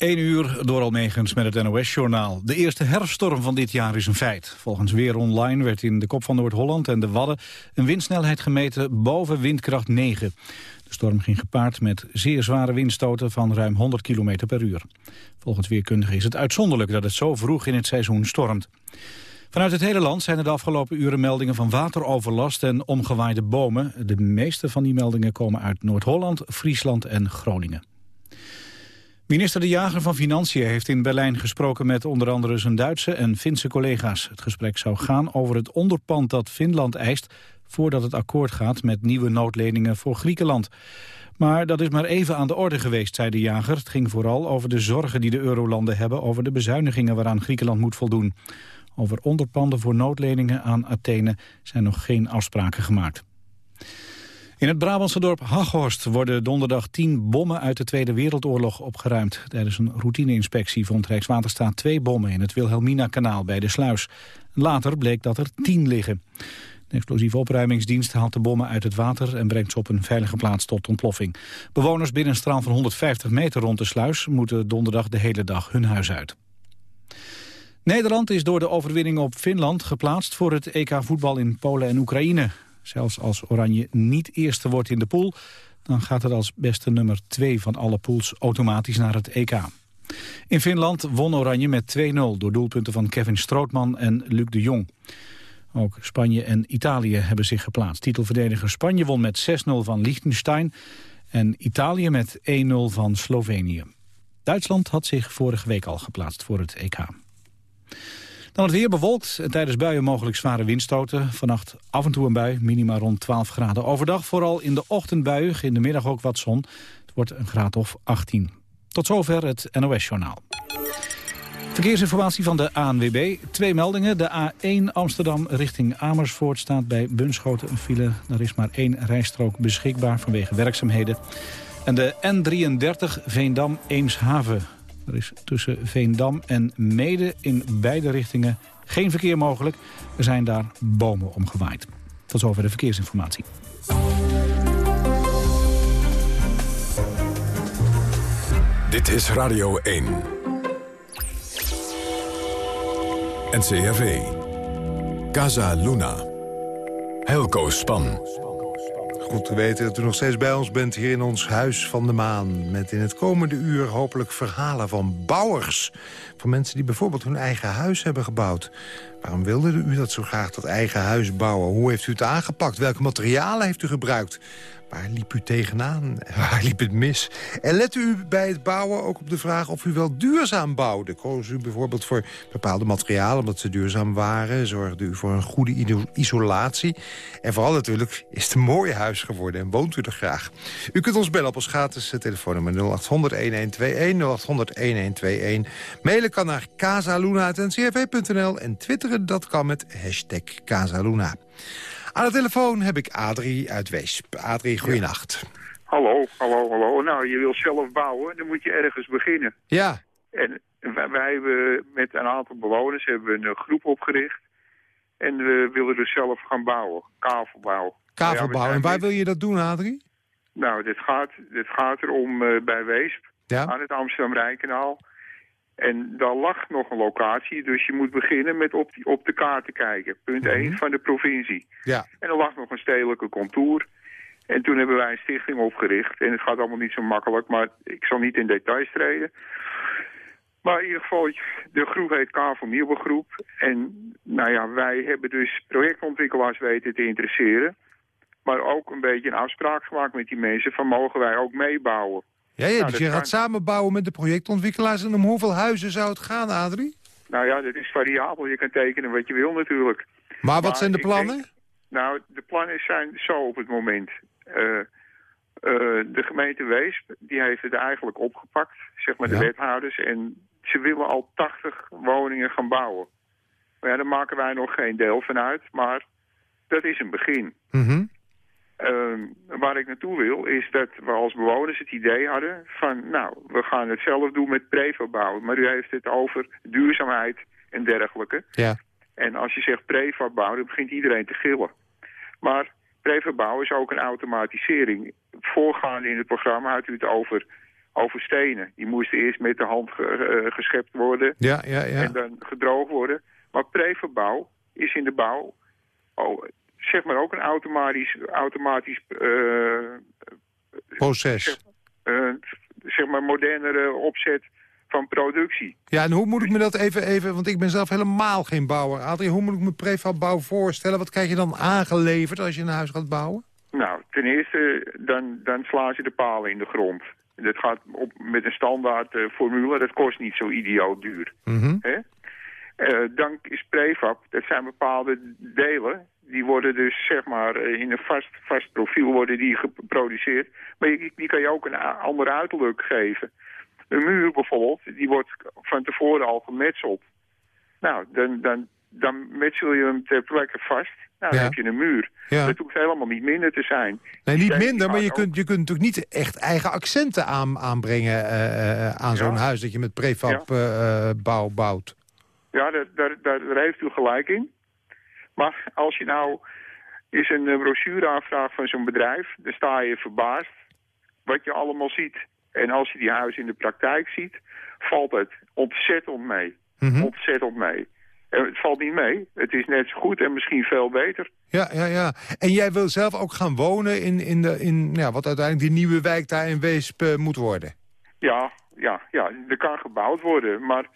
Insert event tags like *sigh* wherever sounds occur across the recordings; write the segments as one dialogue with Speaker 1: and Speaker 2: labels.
Speaker 1: 1 uur door Almegens met het NOS-journaal. De eerste herfststorm van dit jaar is een feit. Volgens Weer Online werd in de kop van Noord-Holland en de Wadden... een windsnelheid gemeten boven windkracht 9. De storm ging gepaard met zeer zware windstoten van ruim 100 km per uur. Volgens weerkundigen is het uitzonderlijk dat het zo vroeg in het seizoen stormt. Vanuit het hele land zijn er de afgelopen uren meldingen van wateroverlast en omgewaaide bomen. De meeste van die meldingen komen uit Noord-Holland, Friesland en Groningen. Minister De Jager van Financiën heeft in Berlijn gesproken met onder andere zijn Duitse en Finse collega's. Het gesprek zou gaan over het onderpand dat Finland eist voordat het akkoord gaat met nieuwe noodleningen voor Griekenland. Maar dat is maar even aan de orde geweest, zei De Jager. Het ging vooral over de zorgen die de eurolanden hebben over de bezuinigingen waaraan Griekenland moet voldoen. Over onderpanden voor noodleningen aan Athene zijn nog geen afspraken gemaakt. In het Brabantse dorp Haghorst worden donderdag tien bommen uit de Tweede Wereldoorlog opgeruimd. Tijdens een routine-inspectie vond Rijkswaterstaat twee bommen in het Wilhelmina-kanaal bij de sluis. Later bleek dat er tien liggen. De explosieve opruimingsdienst haalt de bommen uit het water en brengt ze op een veilige plaats tot ontploffing. Bewoners binnen een straal van 150 meter rond de sluis moeten donderdag de hele dag hun huis uit. Nederland is door de overwinning op Finland geplaatst voor het EK voetbal in Polen en Oekraïne. Zelfs als Oranje niet eerste wordt in de pool... dan gaat het als beste nummer 2 van alle pools automatisch naar het EK. In Finland won Oranje met 2-0 door doelpunten van Kevin Strootman en Luc de Jong. Ook Spanje en Italië hebben zich geplaatst. Titelverdediger Spanje won met 6-0 van Liechtenstein en Italië met 1-0 van Slovenië. Duitsland had zich vorige week al geplaatst voor het EK. Dan het weer bewolkt en tijdens buien mogelijk zware windstoten. Vannacht af en toe een bui, minima rond 12 graden. Overdag vooral in de ochtend buien, in de middag ook wat zon. Het wordt een graad of 18. Tot zover het NOS-journaal. Verkeersinformatie van de ANWB. Twee meldingen. De A1 Amsterdam richting Amersfoort staat bij Bunschoten een file. Er is maar één rijstrook beschikbaar vanwege werkzaamheden. En de N33 Veendam-Eemshaven er is tussen Veendam en Mede in beide richtingen geen verkeer mogelijk. Er zijn daar bomen omgewaaid. Tot zover de verkeersinformatie.
Speaker 2: Dit is Radio 1. NCRV. Casa Luna. Helco Span.
Speaker 3: Goed te weten dat u nog steeds bij ons bent hier in ons Huis van de Maan. Met in het komende uur hopelijk verhalen van bouwers. Van mensen die bijvoorbeeld hun eigen huis hebben gebouwd. Waarom wilde u dat zo graag, dat eigen huis bouwen? Hoe heeft u het aangepakt? Welke materialen heeft u gebruikt? Waar liep u tegenaan? *laughs* Waar liep het mis? En lette u bij het bouwen ook op de vraag of u wel duurzaam bouwde? Koos u bijvoorbeeld voor bepaalde materialen omdat ze duurzaam waren? Zorgde u voor een goede isolatie? En vooral natuurlijk, is het een mooi huis geworden en woont u er graag? U kunt ons bellen op ons gratis telefoonnummer 0800-1121, 0800-1121. Mailen kan naar casaluna.ncrv.nl en twitteren dat kan met hashtag Casaluna. Aan de telefoon heb ik Adrie uit Weesp. Adrie, goeienacht.
Speaker 4: Hallo, hallo, hallo. Nou, je wil zelf bouwen, dan moet je ergens beginnen.
Speaker 3: Ja.
Speaker 4: En wij, hebben met een aantal bewoners hebben een groep opgericht. En we willen dus zelf gaan bouwen, kavelbouw.
Speaker 3: Kavelbouw, en waar wil je dat doen, Adrie?
Speaker 4: Nou, dit gaat, dit gaat erom uh, bij Weesp, ja? aan het Amsterdam-Rijnkanaal. En daar lag nog een locatie, dus je moet beginnen met op, die, op de kaart te kijken. Punt 1 mhm. van de provincie.
Speaker 3: Ja.
Speaker 4: En er lag nog een stedelijke contour. En toen hebben wij een stichting opgericht. En het gaat allemaal niet zo makkelijk, maar ik zal niet in details treden. Maar in ieder geval, de groep heet Kavel Nieuwe Groep. En nou ja, wij hebben dus projectontwikkelaars weten te interesseren. Maar ook een beetje een afspraak gemaakt met die mensen van mogen wij ook meebouwen.
Speaker 3: Ja, ja nou, dus je gaat samenbouwen met de projectontwikkelaars. En om hoeveel huizen zou het gaan, Adrie?
Speaker 4: Nou ja, dat is variabel. Je kan tekenen wat je wil natuurlijk.
Speaker 3: Maar wat zijn de plannen?
Speaker 4: nou, de plannen zijn zo op het moment. Uh, uh, de gemeente Weesp, die heeft het eigenlijk opgepakt, zeg maar de wethouders. En ze willen al 80 woningen gaan bouwen. Maar ja, daar maken wij nog geen deel van uit, maar dat is een begin.
Speaker 3: Mm
Speaker 4: uh, waar ik naartoe wil, is dat we als bewoners het idee hadden van... nou, we gaan het zelf doen met prefab Maar u heeft het over duurzaamheid en dergelijke.
Speaker 3: Ja.
Speaker 4: En als je zegt prefab dan begint iedereen te gillen. Maar prefab is ook een automatisering. Voorgaande in het programma had u het over over stenen. Die moesten eerst met de hand ge, geschept worden
Speaker 3: Ja, ja, ja.
Speaker 4: en dan gedroogd worden. Maar preverbouw is in de bouw oh, zeg maar ook een automatisch, automatisch eh,
Speaker 3: Proces.
Speaker 4: eh, zeg maar modernere opzet van productie.
Speaker 3: Ja, en hoe moet ik me dat even, even... Want ik ben zelf helemaal geen bouwer. Adrie, hoe moet ik me prefab-bouw voorstellen? Wat krijg je dan aangeleverd als je een huis gaat bouwen?
Speaker 4: Nou, ten eerste, dan, dan slaan ze de palen in de grond. Dat gaat op, met een standaard eh, formule, dat kost niet zo idioot duur. Hè? Eh, dan is prefab, dat zijn bepaalde delen. Die worden dus zeg maar eh, in een vast, vast profiel worden die geproduceerd. Maar die kan je ook een a- ander uiterlijk geven. Een muur bijvoorbeeld, die wordt van tevoren al gemetseld. Nou, dan, dan, dan metsel je hem ter plekke vast. Nou, dan heb je een muur.
Speaker 3: Ja.
Speaker 4: Dat hoeft helemaal niet minder te zijn.
Speaker 3: Nee, niet minder, maar je
Speaker 4: ook-
Speaker 3: kunt, je kunt natuurlijk niet echt eigen accenten aan, aanbrengen eh, aan zo'n
Speaker 4: Ja.
Speaker 3: huis dat je met prefab bouw bouwt.
Speaker 4: Ja, daar, daar, heeft u gelijk in. Maar als je nou eens een eh, brochure aanvraagt van zo'n bedrijf... dan sta je verbaasd wat je allemaal ziet. En als je die huizen in de praktijk ziet, valt het ontzettend mee.
Speaker 3: Mhm.
Speaker 4: Ontzettend mee. En het valt niet mee. Het is net zo goed en misschien veel beter.
Speaker 3: Ja, ja, ja. En jij wil zelf ook gaan wonen in, in, de, in ja, wat uiteindelijk die nieuwe wijk daar in Weesp eh, moet worden.
Speaker 4: Ja, ja, ja, er kan gebouwd worden. Maar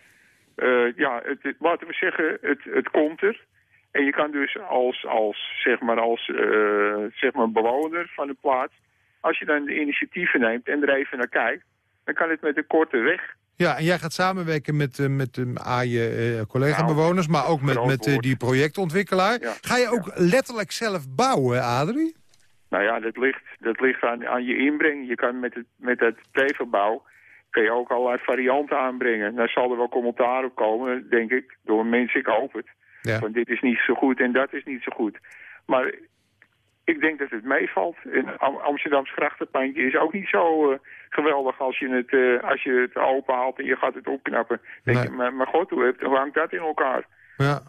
Speaker 4: eh, ja, het, laten we zeggen, het, het komt er. En je kan dus als, als, zeg maar, als eh, zeg maar bewoner van de plaats... als je dan de initiatieven neemt en er even naar kijkt... dan kan het met een korte weg.
Speaker 3: Ja, en jij gaat samenwerken met, eh, met eh, A, je collega-bewoners, maar ook met, met die projectontwikkelaar.
Speaker 4: Ja,
Speaker 3: Ga je ook letterlijk zelf bouwen, Adrie?
Speaker 4: Nou ja, dat ligt, dat ligt aan, aan je inbreng. Je kan met het, met het preverbouw kun je ook allerlei varianten aanbrengen. Daar zal er wel commentaar op komen, denk ik, door mensen, ik hoop het.
Speaker 3: Ja.
Speaker 4: Van dit is niet zo goed en dat is niet zo goed. Maar ik denk dat het meevalt. En Am- Amsterdams grachtenpandje is ook niet zo eh, geweldig als je, het, eh, als je het open haalt en je gaat het opknappen. Denk
Speaker 3: Nee.
Speaker 4: je, maar, maar god, hoe, hoe hangt dat in elkaar?
Speaker 3: Ja.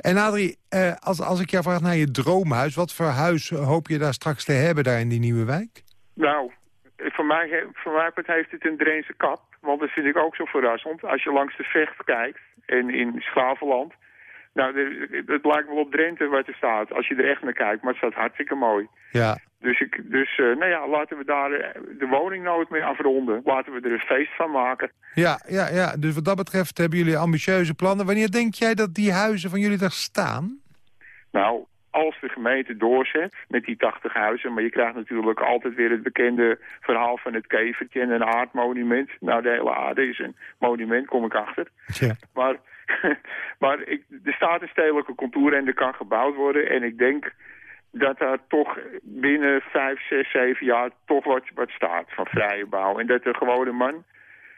Speaker 3: En Adrie, eh, als, als ik jou vraag naar je droomhuis... wat voor huis hoop je daar straks te hebben daar in die nieuwe wijk?
Speaker 4: Nou, voor mij, voor mij heeft het een Dreense kap. Want dat vind ik ook zo verrassend. Als je langs de vecht kijkt en in Schaveland... Nou, het lijkt wel op Drenthe wat er staat. Als je er echt naar kijkt, maar het staat hartstikke mooi.
Speaker 3: Ja,
Speaker 4: Dus, ik, dus eh, nou ja, laten we daar eh, de woningnooit mee afronden. Laten we er een feest van maken.
Speaker 3: ja, ja, ja. Dus wat dat betreft hebben jullie ambitieuze plannen. Wanneer denk jij dat die huizen van jullie daar staan?
Speaker 4: Nou, als de gemeente doorzet met die 80 huizen... maar je krijgt natuurlijk altijd weer het bekende verhaal van het kevertje... en een aardmonument. Nou, de hele aarde is een monument, kom ik achter.
Speaker 3: Ja.
Speaker 4: Maar, *laughs* maar ik, er staat een stedelijke contour en er kan gebouwd worden. En ik denk dat daar toch binnen vijf, zes, zeven jaar toch wat, wat staat van vrije bouw. En dat de gewone man,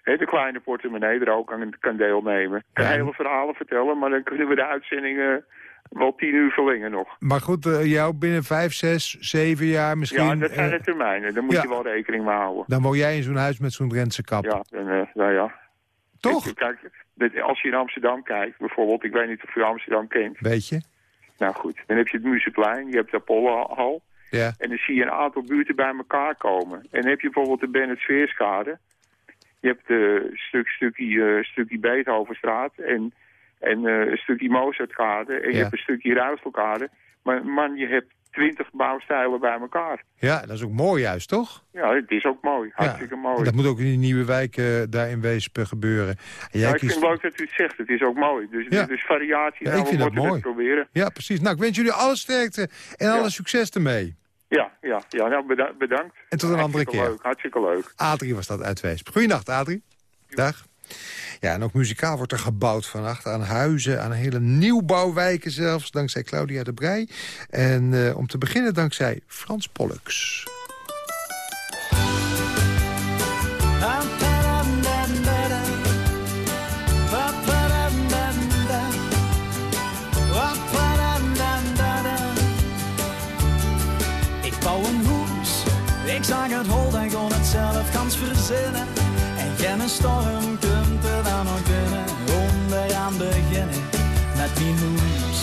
Speaker 4: de kleine portemonnee, er ook aan kan deelnemen. Ik kan
Speaker 3: Ja.
Speaker 4: hele verhalen vertellen, maar dan kunnen we de uitzendingen wel tien uur verlengen nog.
Speaker 3: Maar goed, eh, jou binnen vijf, zes, zeven jaar misschien...
Speaker 4: ja, dat zijn
Speaker 3: eh,
Speaker 4: de termijnen. Daar moet
Speaker 3: ja.
Speaker 4: je wel rekening mee houden.
Speaker 3: dan woon jij in zo'n huis met zo'n Drentse kap.
Speaker 4: Ja, eh, nou ja.
Speaker 3: Toch?
Speaker 4: Kijk, dit- als je in Amsterdam kijkt, bijvoorbeeld, ik weet niet of u Amsterdam kent.
Speaker 3: Weet je?
Speaker 4: Nou goed, dan heb je het Museplein, je hebt de Apollohal.
Speaker 3: Ja.
Speaker 4: En dan zie je een aantal buurten bij elkaar komen. En dan heb je bijvoorbeeld de Bennett Sveerskade. Je hebt een stuk, stukje, eh, stukje Beethovenstraat en, en eh, een stukje Mozartkade. En je hebt een stukje Ruiselkade. Maar man, je hebt twintig bouwstijlen bij elkaar.
Speaker 3: ja, dat is ook mooi juist, toch?
Speaker 4: Ja, het is ook mooi. Hartstikke
Speaker 3: ja.
Speaker 4: mooi.
Speaker 3: Dat moet ook in die nieuwe wijk eh, daar in Weesp eh, gebeuren. En jij
Speaker 4: Ja, ik
Speaker 3: kiest-
Speaker 4: vind het leuk dat u het zegt. Het is ook mooi. Dus,
Speaker 3: Ja.
Speaker 4: dus variatie,
Speaker 3: Ja,
Speaker 4: nou,
Speaker 3: ik vind
Speaker 4: we moeten het proberen.
Speaker 3: Ja, precies. Nou, ik wens jullie alle sterkte en alle succes ermee.
Speaker 4: Ja, ja, ja nou, beda- bedankt.
Speaker 3: En tot een andere
Speaker 4: Hartstikke
Speaker 3: keer.
Speaker 4: Leuk, hartstikke leuk.
Speaker 3: Adrie was dat uit Weesp. Goeienacht, Adrie. Dag. Ja, en ook muzikaal wordt er gebouwd vannacht aan huizen, aan hele nieuwbouwwijken zelfs, dankzij Claudia de Brij. En eh, om te beginnen dankzij Frans Pollux.
Speaker 5: Ik bouw een hoes, ik zag het hol en kon het zelf kans verzinnen. En geen storm beginnen met die moes.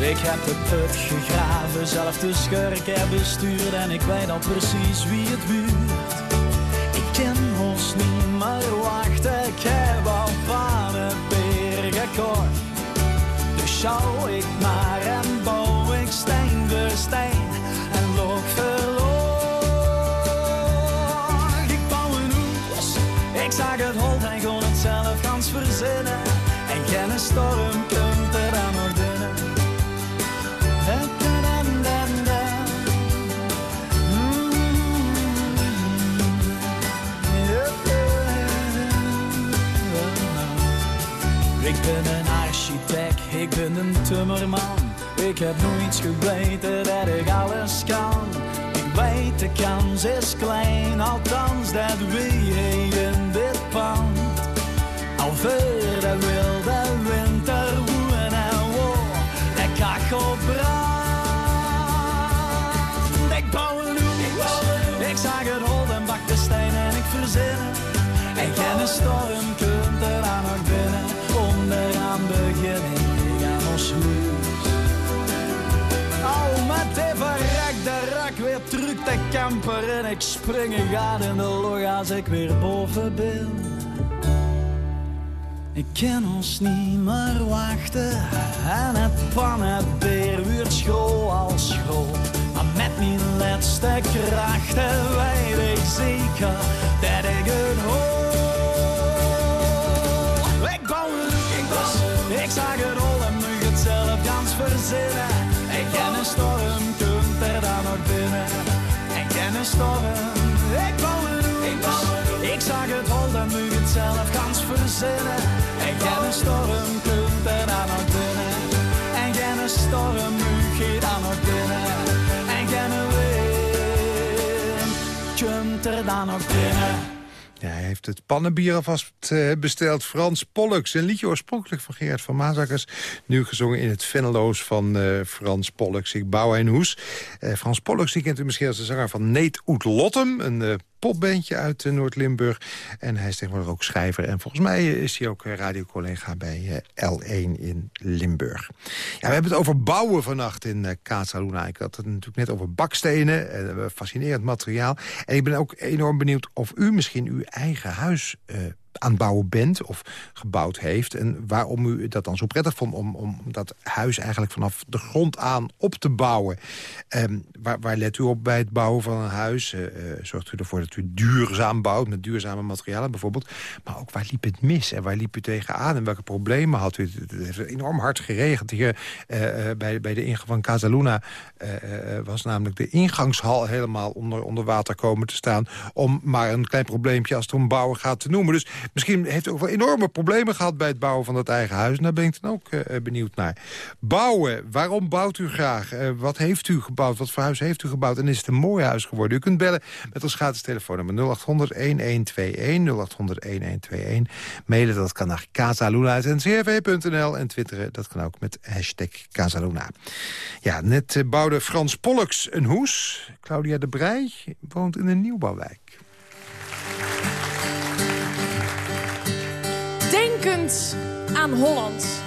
Speaker 5: Ik heb de put gegraven, zelf de schurk heb bestuurd en ik weet al precies wie het buurt. Ik ken ons niet, maar wacht, ik heb al van een peer gekocht. Dus zou ik maar en bouw ik steen voor steen. Storm kunt er aan nog binnen. Ik ben een architect, ik ben een timmerman. Ik heb nooit geweten dat ik alles kan. Ik weet de kans is klein, althans dat wie in dit pand. Al ver de wilde camper en ik spring en ga in de log als ik weer boven ben. Ik kan ons niet meer wachten en het pannenbeer wordt school als school. Maar met mijn laatste krachten weet ik zeker dat ik het hoor. Ik bouw hoes, ik zag het al en moet het zelf gans verzinnen. Ik ken een storm, kunt er dan nog binnen. Ik ken een storm, ik bouw een hoes, ik zag het al en moet het zelf gans verzinnen. Ik ken een storm, kunt er dan nog binnen. En ken een storm, moet je dan nog binnen. En ken een wind, kunt er dan nog binnen.
Speaker 3: Hij heeft het pannenbier alvast eh, besteld. Frans Pollux, een liedje oorspronkelijk van Gerard van Maasakkers. Nu gezongen in het Venneloos van eh, Frans Pollux. Ik bouw een hoes. Eh, Frans Pollux, die kent u misschien als de zanger van Neet Oet Lottem. Een popbandje uit eh, Noord-Limburg. En hij is tegenwoordig ook schrijver. En volgens mij eh, is hij ook eh, radiocollega bij eh, L1 in Limburg. Ja, we hebben het over bouwen vannacht in eh, Casa Luna. Ik had het natuurlijk net over bakstenen. fascinerend materiaal. En ik ben ook enorm benieuwd of u misschien uw eigen huis... aan bouwen bent of gebouwd heeft... en waarom u dat dan zo prettig vond om, om dat huis eigenlijk vanaf de grond aan op te bouwen. Ehm, waar, waar let u op bij het bouwen van een huis? Eh, eh, zorgt u ervoor dat u duurzaam bouwt met duurzame materialen bijvoorbeeld? Maar ook waar liep het mis en waar liep u tegenaan en welke problemen had u? Het heeft enorm hard geregend hier eh, bij, bij de ingang van Casaluna. was namelijk de ingangshal helemaal onder, onder water komen te staan... om maar een klein probleempje als het om bouwen gaat te noemen. Dus misschien heeft u ook wel enorme problemen gehad... bij het bouwen van dat eigen huis. En daar ben ik dan ook eh, benieuwd naar. Bouwen, waarom bouwt u graag? Eh, wat heeft u gebouwd? Wat voor huis heeft u gebouwd? En is het een mooi huis geworden? U kunt bellen met ons gratis telefoonnummer 0800-1121. 0800-1121. Mailen, dat kan naar casaluna.ncrv.nl. En twitteren, dat kan ook met hashtag Casaluna. Ja, net eh, bouwde Frans Pollux een hoes. Claudia de Brij woont in een nieuwbouwwijk.
Speaker 6: Aan Holland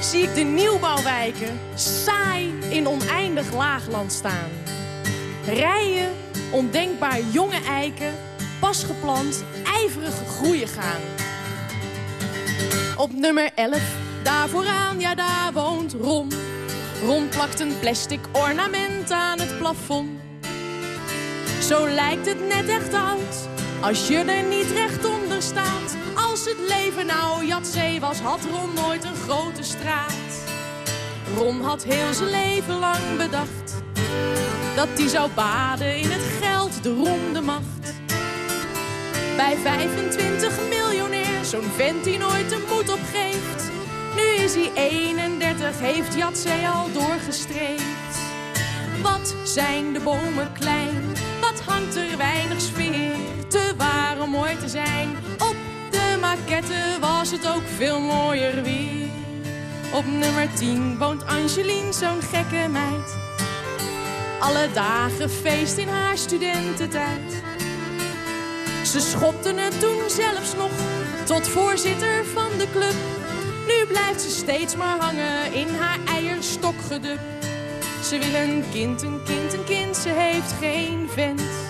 Speaker 6: zie ik de nieuwbouwwijken saai in oneindig laagland staan. Rijen ondenkbaar jonge eiken, pas geplant, ijverig groeien gaan. Op nummer 11, daar vooraan, ja daar woont Ron. Ron plakt een plastic ornament aan het plafond. Zo lijkt het net echt oud, als je er niet recht onder staat. Als het leven nou Jatzee was, had Ron nooit een grote straat. Ron had heel zijn leven lang bedacht dat hij zou baden in het geld, de roem, de macht. Bij 25 miljonair, zo'n vent die nooit de moed opgeeft. Nu is hij 31, heeft Jatzee al doorgestreefd. Wat zijn de bomen klein, wat hangt er weinig sfeer. Te waar om mooi te zijn, op de maquette was het ook veel mooier weer. Op nummer 10 woont Angeline, zo'n gekke meid. Alle dagen feest in haar studententijd. Ze schopte het toen zelfs nog tot voorzitter van de club. Nu blijft ze steeds maar hangen in haar eierstokgedup. Ze wil een kind, een kind, een kind, ze heeft geen vent.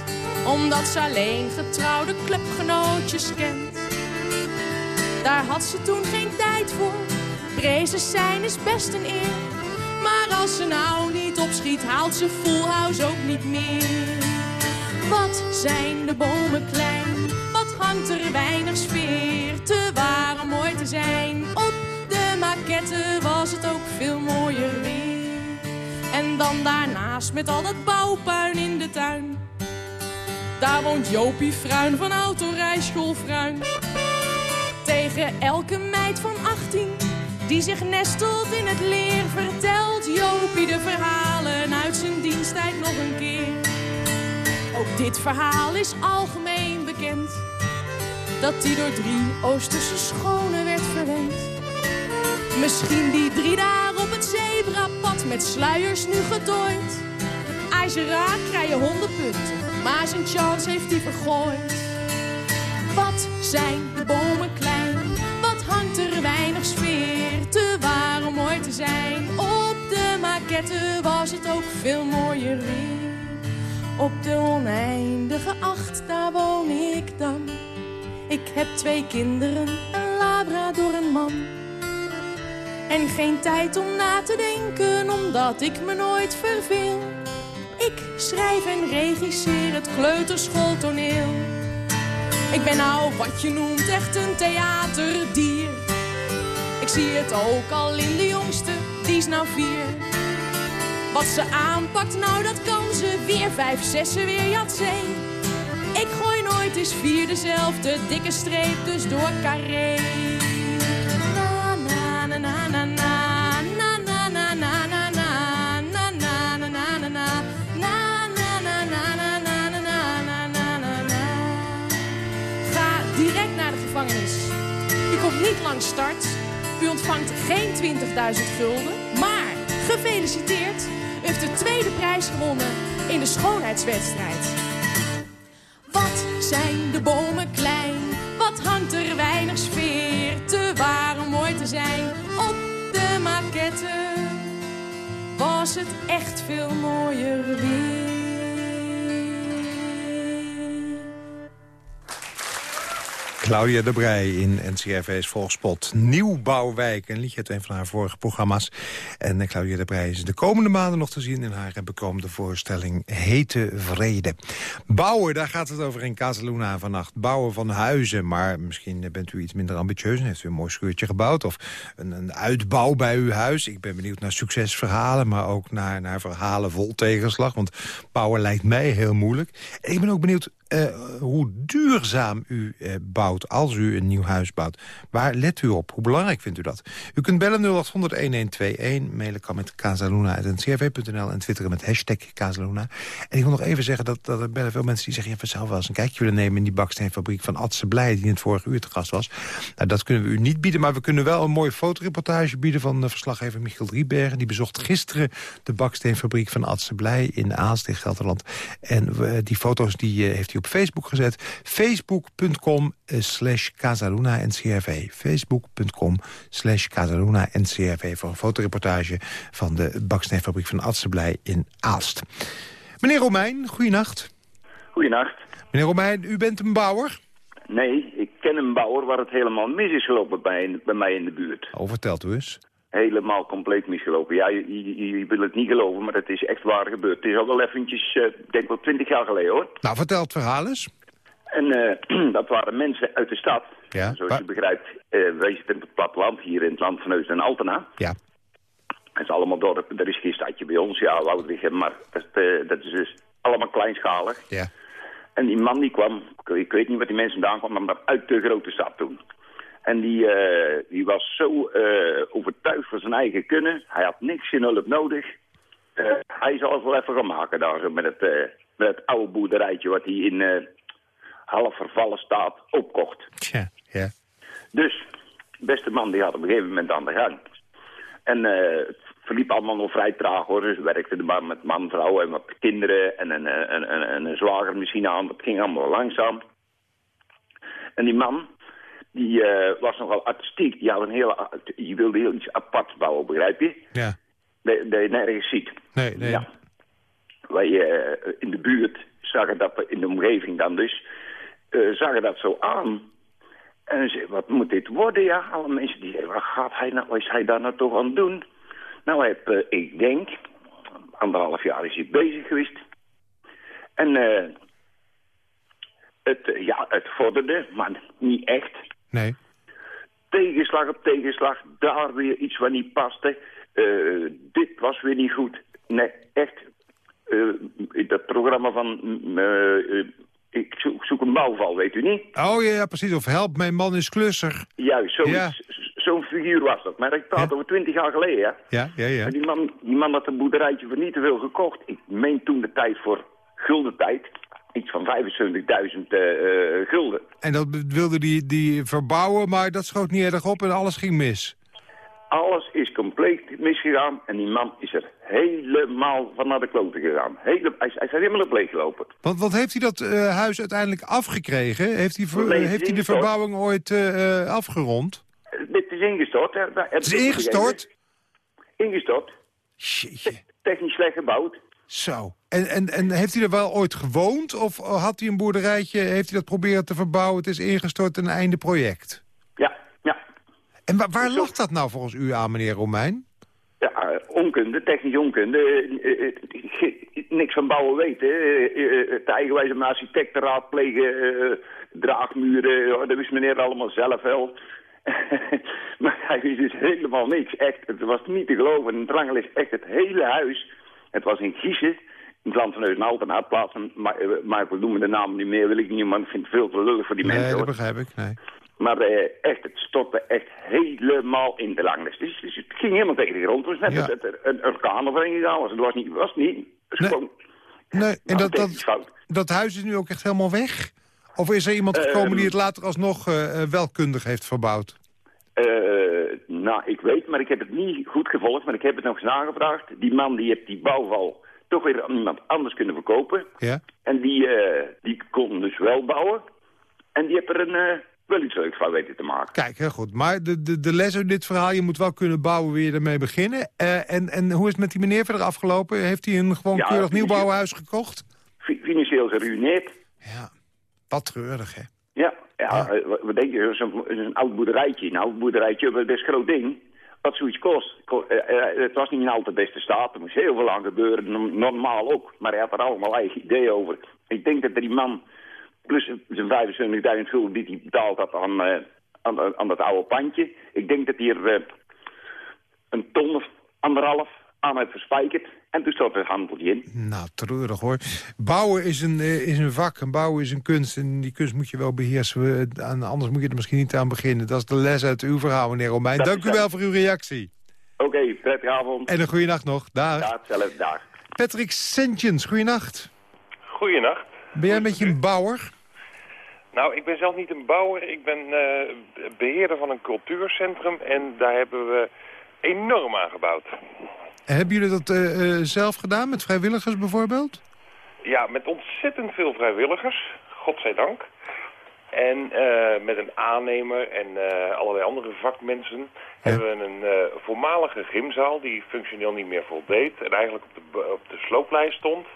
Speaker 6: Omdat ze alleen getrouwde clubgenootjes kent. Daar had ze toen geen tijd voor. Prezes zijn is best een eer. Maar als ze nou niet opschiet, haalt ze Full House ook niet meer. Wat zijn de bomen klein, wat hangt er weinig sfeer. Te waar om mooi te zijn, op de maquette was het ook veel mooier weer. En dan daarnaast met al dat bouwpuin in de tuin. Daar woont Jopie Fruin van Autorijschool Fruin. Tegen elke meid van 18 die zich nestelt in het leer, vertelt Jopie de verhalen uit zijn diensttijd nog een keer. Ook dit verhaal is algemeen bekend, dat die door drie Oosterse schonen werd verwend. Misschien die drie daar op het zebrapad met sluiers nu getooid. Als krijg je honderd punten, maar zijn chance heeft hij vergooid. Wat zijn de bomen klein, wat hangt er weinig sfeer. Te waar om mooi te zijn, op de maquette was het ook veel mooier weer. Op de oneindige acht, daar woon ik dan. Ik heb twee kinderen, een labrador en man. En geen tijd om na te denken, omdat ik me nooit verveel. Ik schrijf en regisseer het kleuterschooltoneel. Ik ben nou wat je noemt echt een theaterdier. Ik zie het ook al in de jongste, die is nou vier. Wat ze aanpakt, nou dat kan ze. Weer vijf, zessen, weer jatzee. Ik gooi nooit eens vier dezelfde dikke streep, dus door carré. U komt niet langs start. U ontvangt geen 20.000 gulden. Maar gefeliciteerd. U heeft de tweede prijs gewonnen in de schoonheidswedstrijd. Wat zijn de bomen klein? Wat hangt er weinig sfeer? Te waar om mooi te zijn op de maquette. Was het echt veel mooier weer?
Speaker 3: Claudia de Brij in NCRV's Volgspot. Nieuwbouwwijk, een liedje uit een van haar vorige programma's. En eh, Claudia de Brij is de komende maanden nog te zien... in haar bekomende voorstelling Hete Vrede. Bouwen, daar gaat het over in Casaluna vannacht. Bouwen van huizen, maar misschien bent u iets minder ambitieus... en heeft u een mooi schuurtje gebouwd of een, een uitbouw bij uw huis. Ik ben benieuwd naar succesverhalen, maar ook naar, naar verhalen vol tegenslag. Want bouwen lijkt mij heel moeilijk. En ik ben ook benieuwd uh, hoe duurzaam u uh, bouwt als u een nieuw huis bouwt. Waar let u op? Hoe belangrijk vindt u dat? U kunt bellen 0800-1121, mailen kan met casaluna.ncrv.nl en twitteren met hashtag Casaluna. En ik wil nog even zeggen dat, dat er bellen veel mensen die zeggen... ja, vanzelf wel eens een kijkje willen nemen in die baksteenfabriek van Adse Blij... die in het vorige uur te gast was. Nou, dat kunnen we u niet bieden, maar we kunnen wel een mooie fotoreportage bieden... van verslaggever Michiel Driebergen. Die bezocht gisteren de baksteenfabriek van Adse Blij in Aalst Gelderland. En uh, die foto's die heeft hij op Facebook gezet. Facebook.com slash Casaluna NCRV. Facebook.com slash Casaluna NCRV voor een fotoreportage van de baksteenfabriek van Atsenblij in Aalst. Meneer Romein, goeienacht.
Speaker 7: Goeienacht.
Speaker 3: Meneer Romein, u bent een bouwer?
Speaker 7: Nee, ik ken een bouwer waar het helemaal mis is gelopen bij, bij mij in de buurt.
Speaker 3: Oh, vertelt u eens.
Speaker 7: Helemaal compleet misgelopen. Ja, je, je, je, wil het niet geloven, maar het is echt waar gebeurd. Het is al wel eventjes, uh, denk wel twintig jaar geleden hoor.
Speaker 3: Nou, vertel het verhaal eens.
Speaker 7: En uh, *clears throat* dat waren mensen uit de stad.
Speaker 3: Ja,
Speaker 7: Zoals je begrijpt, uh, wij zitten op het platteland, hier in het land van Heus en Altena.
Speaker 3: Ja.
Speaker 7: Het is allemaal dorp. Er is geen stadje bij ons, ja, Woudrichem, maar dat, dat is dus allemaal kleinschalig.
Speaker 3: Ja.
Speaker 7: En die man die kwam, ik weet niet wat die mensen vandaan kwamen, maar uit de grote stad toen. En die, uh, die was zo uh, overtuigd van zijn eigen kunnen. Hij had niks in hulp nodig. Uh, hij zal het wel even gaan maken daar zo met, het, met het oude boerderijtje wat hij in half vervallen staat opkocht.
Speaker 3: Ja, ja.
Speaker 7: Dus, de beste man die had op een gegeven moment aan de gang. En het verliep allemaal nog vrij traag hoor. Dus werkte de man met man, vrouw en wat kinderen en een, een, een, een, zwager misschien aan. Het ging allemaal langzaam. En die man, die uh, was nogal artistiek. Die, had een hele, die wilde heel iets apart bouwen, begrijp je?
Speaker 3: Ja.
Speaker 7: Dat je nergens ziet.
Speaker 3: Nee, nee.
Speaker 7: Ja. Wij uh, in de buurt zagen dat, in de omgeving dan dus, uh, zagen dat zo aan. En zei wat moet dit worden? Ja, alle mensen die zeggen, wat gaat hij nou, wat is hij daar nou toch aan doen? Nou, heb, eh, ik denk, anderhalf jaar is hij bezig geweest. En eh, het, eh, ja, het vorderde, maar niet echt.
Speaker 3: Nee.
Speaker 7: Tegenslag op tegenslag, daar weer iets wat niet paste. Eh, dit was weer niet goed. Nee, echt. Eh, dat programma van... mm, eh, ik zoek, zoek een bouwval, weet u niet?
Speaker 3: Oh ja, ja, precies. Of help, mijn man is klusser.
Speaker 7: Juist, zo'n
Speaker 3: Ja.
Speaker 7: figuur was dat. Maar dat praat
Speaker 3: Ja.
Speaker 7: over twintig jaar geleden, hè?
Speaker 3: Ja, ja, ja.
Speaker 7: En die man, die man had een boerderijtje voor niet te veel gekocht. Ik meen toen de tijd voor gulden tijd. Iets van 75.000 eh, eh, gulden.
Speaker 3: En dat wilde die, die verbouwen, maar dat schoot niet erg op en alles ging mis.
Speaker 7: Alles is compleet misgegaan en die man is er helemaal van naar de kloten gegaan. Hele, hij, is- hij is helemaal op gelopen.
Speaker 3: Want wat heeft hij dat eh, huis uiteindelijk afgekregen? Heeft hij, ver- heeft hij de verbouwing ooit afgerond?
Speaker 7: Dit is ingestort. Hè.
Speaker 3: Het is ingestort?
Speaker 7: Ingestort.
Speaker 3: Jeetje.
Speaker 7: Technisch slecht gebouwd.
Speaker 3: Zo. En, en, en heeft hij er wel ooit gewoond? Of had hij een boerderijtje, heeft hij dat proberen te verbouwen? Het is ingestort een einde project.
Speaker 7: Ja, ja.
Speaker 3: En wa- waar lag dat nou volgens u aan, meneer Romein?
Speaker 7: Ja, eh, onkunde, technisch onkunde. eh, eh, niks van bouwen weten. te eigenwijs om een architect raadplegen. draagmuren, ja, dat wist meneer allemaal zelf wel. *laughs* maar hij wist dus helemaal niks. Echt, het was niet te geloven. En het rangel is echt het hele huis. Het was in Giezen. In het land van Heusden-Altenaar plaatsen. Maar, eh, maar ik noem de naam niet meer, wil ik niet, want ik vind het veel te lullig voor die
Speaker 3: Nee,
Speaker 7: mensen.
Speaker 3: dat
Speaker 7: hoor.
Speaker 3: begrijp ik. Nee.
Speaker 7: Maar eh, echt, het stortte echt helemaal in de langnis. Dus, dus het ging helemaal tegen de grond. Het was net
Speaker 3: Ja.
Speaker 7: dat een orkaan overheen gegaan was. Het was niet, was niet. Het was
Speaker 3: Nee.
Speaker 7: gewoon
Speaker 3: Nee, en dat, dat, dat huis is nu ook echt helemaal weg? Of is er iemand gekomen
Speaker 7: Ehm.
Speaker 3: die het later alsnog eh, welkundig heeft verbouwd?
Speaker 7: Eh, nou, ik weet, maar ik heb het niet goed gevolgd. Maar ik heb het nog eens nagevraagd. Die man die heeft die bouwval toch weer aan iemand anders kunnen verkopen.
Speaker 3: Ja?
Speaker 7: En die, eh, die kon dus wel bouwen. En die heeft er een, eh, wel iets leuks van weten te maken.
Speaker 3: Kijk, heel goed. Maar de, de, de les uit dit verhaal, je moet wel kunnen bouwen, weer ermee beginnen. Eh, en, en hoe is het met die meneer verder afgelopen? Heeft hij een gewoon
Speaker 7: Ja,
Speaker 3: keurig nieuwbouwhuis gekocht?
Speaker 7: Fi- financieel geruineerd.
Speaker 3: Ja, wat treurig, hè?
Speaker 7: Ja, ja, eh, wat- wat denk je, zo'n een oud boerderijtje. Een oud boerderijtje, dat is best een groot ding. Wat zoiets kost. Ko- eh, eh, het was niet in al te beste staat. Er moest heel veel aan gebeuren, no- normaal ook. Maar hij had er allemaal eigen ideeën over. Ik denk dat die man, plus zijn 75.000 gulden die hij betaald had aan, aan, aan dat oude pandje. Ik denk dat hij er een ton of anderhalf aan heeft verspijkerd. En toen stond het handeltje in.
Speaker 3: Nou, treurig hoor. Bouwen is een, eh, is een vak en bouwen is een kunst. En die kunst moet je wel beheersen. We- en anders moet je er misschien niet aan beginnen. Dat is de les uit uw verhaal, meneer Romein.
Speaker 7: Dat
Speaker 3: Dank u
Speaker 7: het.
Speaker 3: wel voor uw reactie.
Speaker 7: Oké, prettige avond.
Speaker 3: En een goede nacht nog. Dag.
Speaker 7: Ja, hetzelfde dag.
Speaker 3: Patrick Sentjens, goeienacht.
Speaker 8: Goeienacht.
Speaker 3: Ben jij een beetje een bouwer?
Speaker 8: Nou, ik ben zelf niet een bouwer. Ik ben eh, beheerder van een cultuurcentrum en daar hebben we enorm aan gebouwd.
Speaker 3: Hebben jullie dat eh, eh, zelf gedaan, met vrijwilligers bijvoorbeeld?
Speaker 8: Ja, met ontzettend veel vrijwilligers, godzijdank. En eh, met een aannemer en allerlei andere vakmensen hebben we een voormalige gymzaal die functioneel niet meer voldeed en eigenlijk op de, op de slooplijst stond.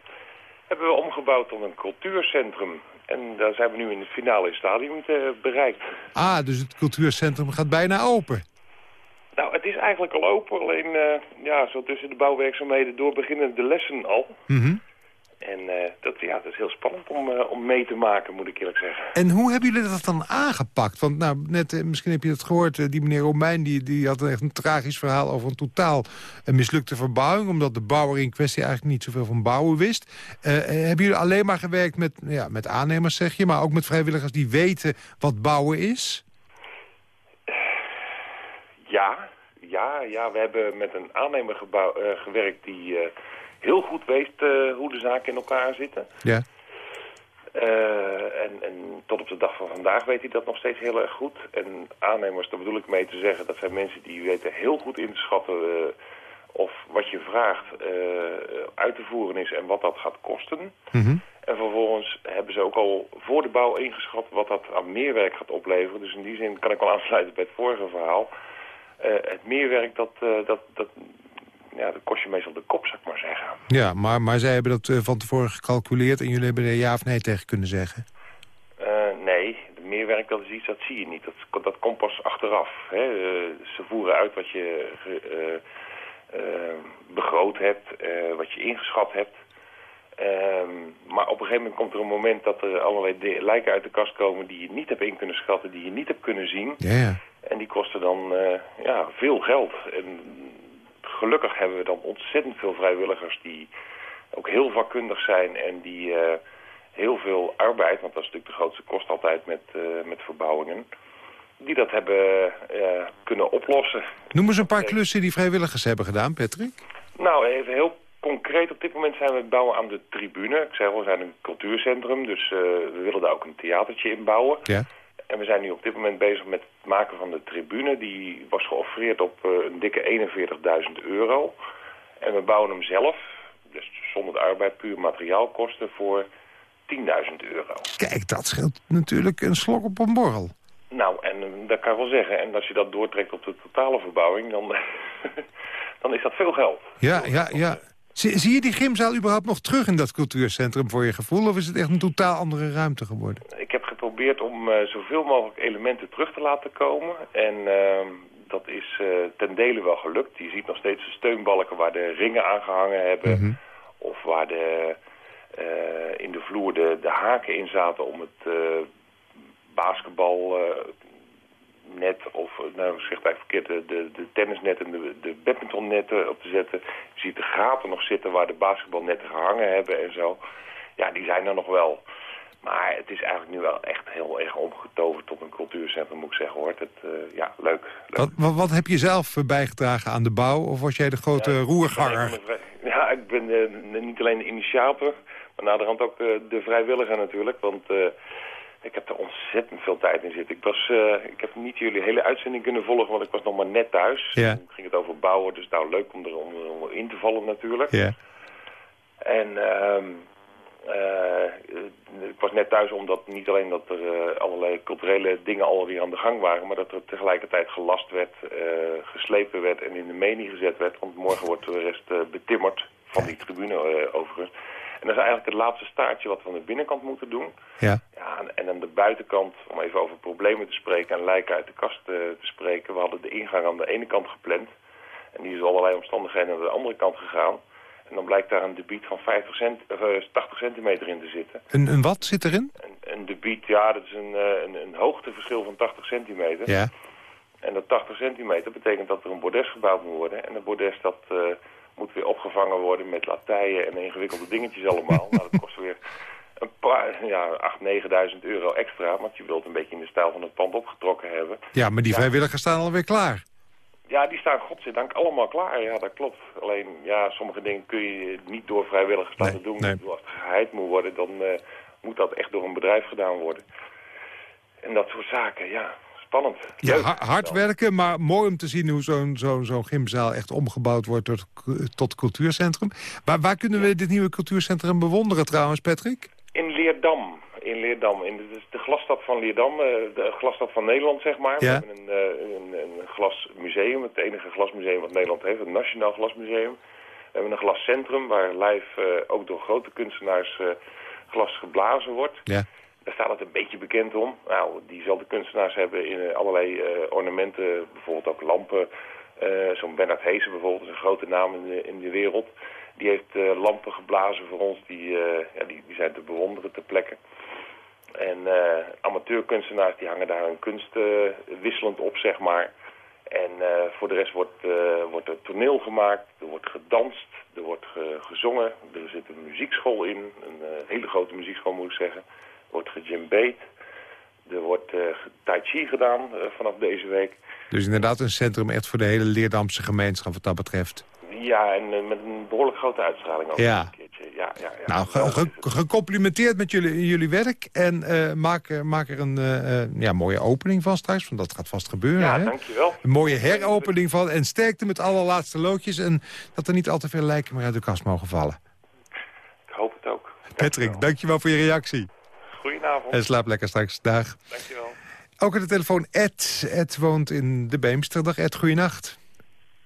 Speaker 8: Hebben we omgebouwd tot een cultuurcentrum. En daar zijn we nu in het finale stadium te, bereikt.
Speaker 3: Ah, dus het cultuurcentrum gaat bijna open.
Speaker 8: Nou, het is eigenlijk al open, alleen eh, ja, zo tussen de bouwwerkzaamheden door beginnen de lessen al.
Speaker 3: Mhm.
Speaker 8: En eh, dat, ja, dat is heel spannend om, eh, om mee te maken, moet ik eerlijk zeggen.
Speaker 3: En hoe hebben jullie dat dan aangepakt? Want nou, net, misschien heb je het gehoord, eh, die meneer Romein... Die, die had echt een tragisch verhaal over een totaal mislukte verbouwing... omdat de bouwer in kwestie eigenlijk niet zoveel van bouwen wist. Hebben jullie alleen maar gewerkt met, ja, met aannemers, zeg je... maar ook met vrijwilligers die weten wat bouwen is?
Speaker 8: Ja, ja, ja, we hebben met een aannemer gebouw, eh, gewerkt die eh, heel goed weet eh, hoe de zaken in elkaar zitten.
Speaker 3: Ja.
Speaker 8: En, en tot op de dag van vandaag weet hij dat nog steeds heel erg goed. En aannemers, daar bedoel ik mee te zeggen, dat zijn mensen die weten heel goed in te schatten of wat je vraagt uit te voeren is en wat dat gaat kosten.
Speaker 3: Mhm.
Speaker 8: En vervolgens hebben ze ook al voor de bouw ingeschat wat dat aan meerwerk gaat opleveren. Dus in die zin kan ik wel aansluiten bij het vorige verhaal. Eh, het meerwerk, dat, eh, dat, dat, ja, dat kost je meestal de kop, zou ik maar zeggen.
Speaker 3: Ja, maar, maar zij hebben dat eh, van tevoren gecalculeerd... en jullie hebben er ja of nee tegen kunnen zeggen.
Speaker 8: Nee, de meerwerk, dat is iets dat zie je niet. Dat, dat komt pas achteraf. Hè. Ze voeren uit wat je begroot hebt, wat je ingeschat hebt. Ehm, maar op een gegeven moment komt er een moment dat er allerlei lijken uit de kast komen die je niet hebt in kunnen schatten, die je niet hebt kunnen zien.
Speaker 3: Ja,
Speaker 8: En die kosten dan ja, veel geld. En gelukkig hebben we dan ontzettend veel vrijwilligers die ook heel vakkundig zijn en die heel veel arbeid, want dat is natuurlijk de grootste kost altijd met, uh, met verbouwingen, die dat hebben kunnen oplossen.
Speaker 3: Noem eens een paar klussen die vrijwilligers hebben gedaan, Patrick.
Speaker 8: Nou, even heel concreet. Op dit moment zijn we het bouwen aan de tribune. Ik zei al, we zijn een cultuurcentrum, dus uh, we willen daar ook een theatertje in bouwen.
Speaker 3: Ja.
Speaker 8: En we zijn nu op dit moment bezig met het maken van de tribune. Die was geoffreerd op een dikke 41.000 euro. En we bouwen hem zelf, dus zonder de arbeid, puur materiaalkosten, voor 10.000 euro.
Speaker 3: Kijk, dat scheelt natuurlijk een slok op een borrel.
Speaker 8: Nou, en eh, dat kan ik wel zeggen. En als je dat doortrekt op de totale verbouwing, dan, *laughs* dan is dat veel geld.
Speaker 3: Ja, ja, ja. Zie, zie, je die gymzaal überhaupt nog terug in dat cultuurcentrum voor je gevoel? Of is het echt een totaal andere ruimte geworden?
Speaker 8: Ik heb geprobeerd om uh, zoveel mogelijk elementen terug te laten komen. En uh, dat is uh, ten dele wel gelukt. Je ziet nog steeds de steunbalken waar de ringen aangehangen hebben. Mm -hmm. Of waar de uh, in de vloer de, de haken in zaten om het uh, basketbalnet of, nou ik zeg het eigenlijk verkeerd, de, de, de tennisnet en de, de badmintonnetten op te zetten. Je ziet de gaten nog zitten waar de basketbalnetten gehangen hebben en zo. Ja, die zijn er nog wel. Maar het is eigenlijk nu wel echt heel erg omgetoverd tot een cultuurcentrum, moet ik zeggen. Hoor. Het, uh, ja, leuk. leuk.
Speaker 3: Wat, wat, wat, heb je zelf bijgedragen aan de bouw? Of was jij de grote
Speaker 8: ja,
Speaker 3: roerganger?
Speaker 8: Ja, ik ben uh, niet alleen de initiator, maar naderhand ook de, de vrijwilliger natuurlijk. Want ik heb er ontzettend veel tijd in zitten. Ik, was, uh, ik heb niet jullie hele uitzending kunnen volgen, want ik was nog maar net thuis.
Speaker 3: Ja.
Speaker 8: Toen ging het over bouwen, dus nou leuk om er om, om in te vallen natuurlijk.
Speaker 3: Ja.
Speaker 8: En uh, ik was net thuis omdat niet alleen dat er uh, allerlei culturele dingen alweer aan de gang waren... maar dat er tegelijkertijd gelast werd, geslepen werd en in de mening gezet werd. Want morgen wordt de rest betimmerd van die tribune overigens. En dat is eigenlijk het laatste staartje wat we aan de binnenkant moeten doen.
Speaker 3: Ja.
Speaker 8: ja en aan de buitenkant, om even over problemen te spreken en lijken uit de kast te spreken... we hadden de ingang aan de ene kant gepland... en die is door allerlei omstandigheden naar de andere kant gegaan... En dan blijkt daar een debiet van 50 cent, uh, 80 centimeter in te zitten.
Speaker 3: Een, een wat zit erin?
Speaker 8: Een, een debiet, ja, dat is een, uh, een, een, hoogteverschil van 80 centimeter.
Speaker 3: Ja.
Speaker 8: En dat 80 centimeter betekent dat er een bordes gebouwd moet worden. En dat bordes dat uh, moet weer opgevangen worden met latijen en ingewikkelde dingetjes allemaal. *laughs* nou, dat kost weer een paar, ja, 8.000, 9.000 euro extra. Want je wilt een beetje in de stijl van het pand opgetrokken hebben.
Speaker 3: Ja, maar die ja. vrijwilligers staan alweer klaar.
Speaker 8: Ja, die staan godzijdank allemaal klaar. Ja, dat klopt. Alleen, ja, sommige dingen kun je niet door vrijwilligers laten
Speaker 3: nee,
Speaker 8: doen.
Speaker 3: Nee.
Speaker 8: Als het geheid moet worden, dan uh, moet dat echt door een bedrijf gedaan worden. En dat soort zaken, ja, spannend.
Speaker 3: Ja, ha hard werken, maar mooi om te zien hoe zo'n zo'n zo'n gymzaal echt omgebouwd wordt tot, tot cultuurcentrum. Waar, waar kunnen we dit nieuwe cultuurcentrum bewonderen trouwens, Patrick?
Speaker 8: In Leerdam. In Leerdam, in de, de glasstad van Leerdam, uh, de glasstad van Nederland, zeg maar.
Speaker 3: Ja.
Speaker 8: We hebben een, uh, een, een glasmuseum, het enige glasmuseum wat Nederland heeft, een nationaal glasmuseum. We hebben een glascentrum waar live uh, ook door grote kunstenaars glas geblazen wordt.
Speaker 3: Ja.
Speaker 8: Daar staat het een beetje bekend om. Nou, diezelfde kunstenaars hebben in allerlei ornamenten, bijvoorbeeld ook lampen. Zo'n Bernard Heesen bijvoorbeeld, is een grote naam in de, in de wereld. Die heeft lampen geblazen voor ons, die, ja, die, die zijn te bewonderen ter plekke. En uh, amateurkunstenaars die hangen daar hun kunst wisselend op, zeg maar. En voor de rest wordt, wordt er toneel gemaakt, er wordt gedanst, er wordt ge gezongen. Er zit een muziekschool in, een hele grote muziekschool moet ik zeggen. Wordt gejambeet. Er wordt tai chi gedaan vanaf deze week.
Speaker 3: Dus inderdaad een centrum echt voor de hele Leerdamse gemeenschap wat dat betreft.
Speaker 8: Ja, en uh, met een behoorlijk grote uitstraling ook
Speaker 3: ja.
Speaker 8: een keertje. Ja, ja, ja.
Speaker 3: Nou, ge ge gecomplimenteerd met jullie, jullie werk. En uh, maak, maak er een uh, ja, mooie opening van straks, want dat gaat vast gebeuren.
Speaker 8: Ja,
Speaker 3: hè?
Speaker 8: dankjewel.
Speaker 3: Een mooie heropening van. En sterkte met alle laatste loodjes. En dat er niet al te veel lijken meer uit de kast mogen vallen.
Speaker 8: Ik hoop het ook.
Speaker 3: Patrick, dankjewel, dankjewel voor je reactie.
Speaker 8: Goedenavond.
Speaker 3: En slaap lekker straks. Dag.
Speaker 8: Dankjewel.
Speaker 3: Ook aan de telefoon Ed. Ed woont in de Beemster. Dag Ed, goeienacht.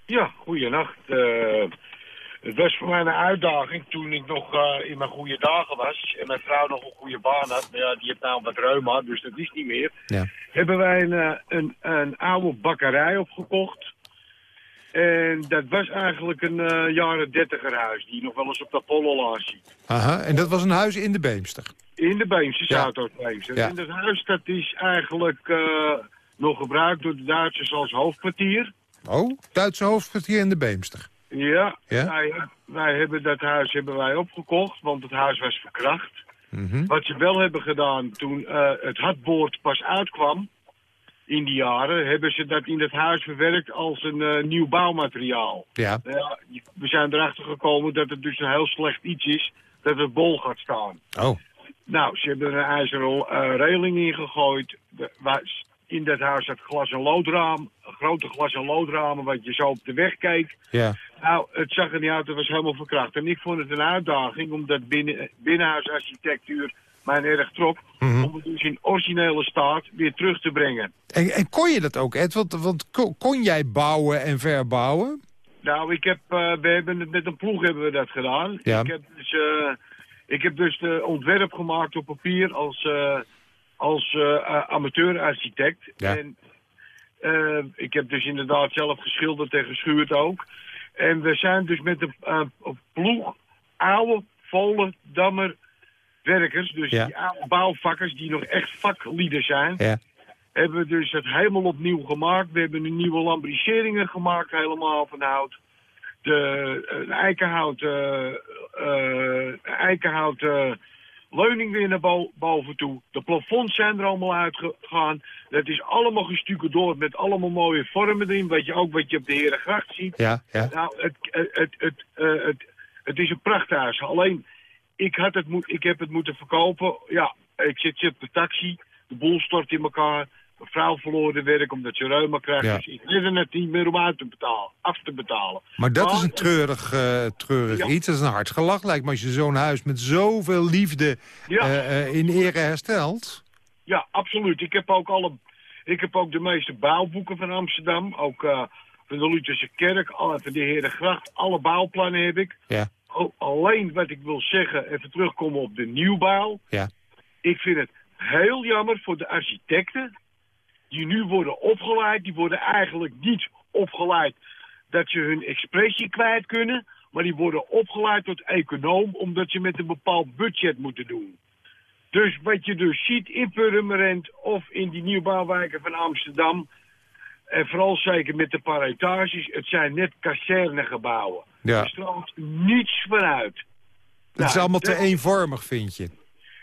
Speaker 9: Ja, goeienacht. Uh, Het was voor mij een uitdaging toen ik nog eh, in mijn goede dagen was. En mijn vrouw nog een goede baan had. Maar ja, die heeft nou wat reuma, dus dat is niet meer.
Speaker 3: Ja.
Speaker 9: Hebben wij een, eh, een, een oude bakkerij opgekocht. En dat was eigenlijk een eh, jaren dertiger huis. Die je nog wel eens op de Apollo ziet.
Speaker 3: Aha, en dat was een huis in de Beemster.
Speaker 9: In de Beemster,
Speaker 3: Ja.
Speaker 9: Zuidoost-Beemster.
Speaker 3: Ja.
Speaker 9: En dat huis dat is eigenlijk eh, nog gebruikt door de Duitsers als hoofdkwartier.
Speaker 3: Oh, Duitse hoofdkwartier in de Beemster.
Speaker 9: Ja,
Speaker 3: Ja?
Speaker 9: Wij, wij hebben dat huis hebben wij opgekocht, want het huis was verkracht.
Speaker 3: Mhm.
Speaker 9: Wat ze wel hebben gedaan toen eh, het hadboord pas uitkwam, in die jaren, hebben ze dat in het huis verwerkt als een eh, nieuw bouwmateriaal.
Speaker 3: Ja.
Speaker 9: Nou we zijn erachter gekomen dat het dus een heel slecht iets is dat het bol gaat staan.
Speaker 3: Oh.
Speaker 9: Nou, ze hebben er een ijzeren eh, reling ingegooid. De, waar- in dat huis zat glas- en loodraam, grote glas- en loodramen, wat je zo op de weg keek.
Speaker 3: Ja.
Speaker 9: Nou, het zag er niet uit, het was helemaal verkracht. En ik vond het een uitdaging, omdat binnen, binnenhuisarchitectuur mij erg trok,
Speaker 3: Mhm.
Speaker 9: om het dus in originele staat weer terug te brengen.
Speaker 3: En, en kon je dat ook, Ed? Want, want ko- kon jij bouwen en verbouwen?
Speaker 9: Nou, ik heb, eh, we hebben het met een ploeg hebben we dat gedaan.
Speaker 3: Ja.
Speaker 9: Ik heb dus, eh, ik heb dus de ontwerp gemaakt op papier als, eh, als amateurarchitect.
Speaker 3: Ja.
Speaker 9: En ik heb dus inderdaad zelf geschilderd en geschuurd ook. En we zijn dus met een een ploeg oude Volendammer werkers, dus
Speaker 3: Ja.
Speaker 9: die bouwvakkers die nog echt vaklieden zijn,
Speaker 3: Ja.
Speaker 9: hebben we dus het helemaal opnieuw gemaakt. We hebben een nieuwe lambrisseringen gemaakt, helemaal van hout. De een eikenhout, eh, eh, eikenhout eh, leuning weer naar bo- boven toe. De plafonds zijn er allemaal uitgegaan. Dat is allemaal gestukken door met allemaal mooie vormen erin. Wat je ook wat je op de Herengracht ziet.
Speaker 3: Ja, ja.
Speaker 9: Nou, het, het, het, het, het, het is een prachthuis. Alleen, ik, had het moet, ik heb het moeten verkopen. Ja, ik zit, zit op de taxi. De boel stort in elkaar. Mijn vrouw verloor de werk omdat ze reuma krijgt.
Speaker 3: Ja.
Speaker 9: Dus ik redde het niet meer om uit te betalen, af te betalen.
Speaker 3: Maar dat
Speaker 9: Maar-
Speaker 3: is een treurig, eh, treurig
Speaker 9: Ja.
Speaker 3: iets. Dat is een hard gelach. Lijkt me als je zo'n huis met zoveel liefde
Speaker 9: Ja.
Speaker 3: eh, eh, in ere herstelt.
Speaker 9: Ja, absoluut. Ik heb ook, alle, ik heb ook de meeste bouwboeken van Amsterdam. Ook van de Lutherse Kerk, alle, van de Herengracht. Alle bouwplannen heb ik.
Speaker 3: Ja.
Speaker 9: Alleen wat ik wil zeggen, even terugkomen op de nieuwbouw.
Speaker 3: Ja.
Speaker 9: Ik vind het heel jammer voor de architecten die nu worden opgeleid. Die worden eigenlijk niet opgeleid dat ze hun expressie kwijt kunnen. Maar die worden opgeleid tot econoom omdat ze met een bepaald budget moeten doen. Dus wat je dus ziet in Purmerend of in die nieuwbouwwijken van Amsterdam... en vooral zeker met de paar etages, het zijn net kazernegebouwen.
Speaker 3: Ja.
Speaker 9: Er stroomt niets vanuit.
Speaker 3: Het is
Speaker 9: Nou,
Speaker 3: allemaal te eenvormig, vind je.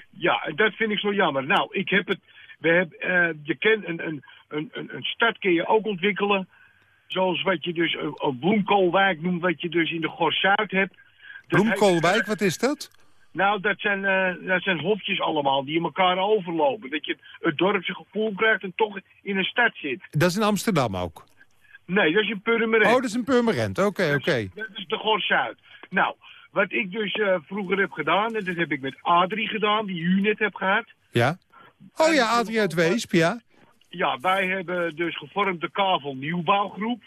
Speaker 9: ja, dat vind ik zo jammer. Nou, ik heb het. We hebben, eh, je kent een, een, een, een, stad kun je ook ontwikkelen. Zoals wat je dus een, een bloemkoolwijk noemt, wat je dus in de Gors Zuid hebt. Dat
Speaker 3: Bloemkoolwijk,
Speaker 9: heeft-
Speaker 3: wat is dat?
Speaker 9: nou, dat zijn, eh, dat zijn hofjes allemaal die in elkaar overlopen. Dat je het dorpse gevoel krijgt en toch in een stad zit.
Speaker 3: Dat is in Amsterdam ook.
Speaker 9: Nee, dat is in Purmerend.
Speaker 3: Oh, dat is in Purmerend. Oké, oké.
Speaker 9: Dat is de Gors Zuid. Nou, wat ik dus eh, vroeger heb gedaan, en dat heb ik met Adrie gedaan, die u net hebt gehad.
Speaker 3: Ja? Oh ja, Adrie uit Weesp, ja.
Speaker 9: Ja, wij hebben dus gevormd de Kavel Nieuwbouwgroep.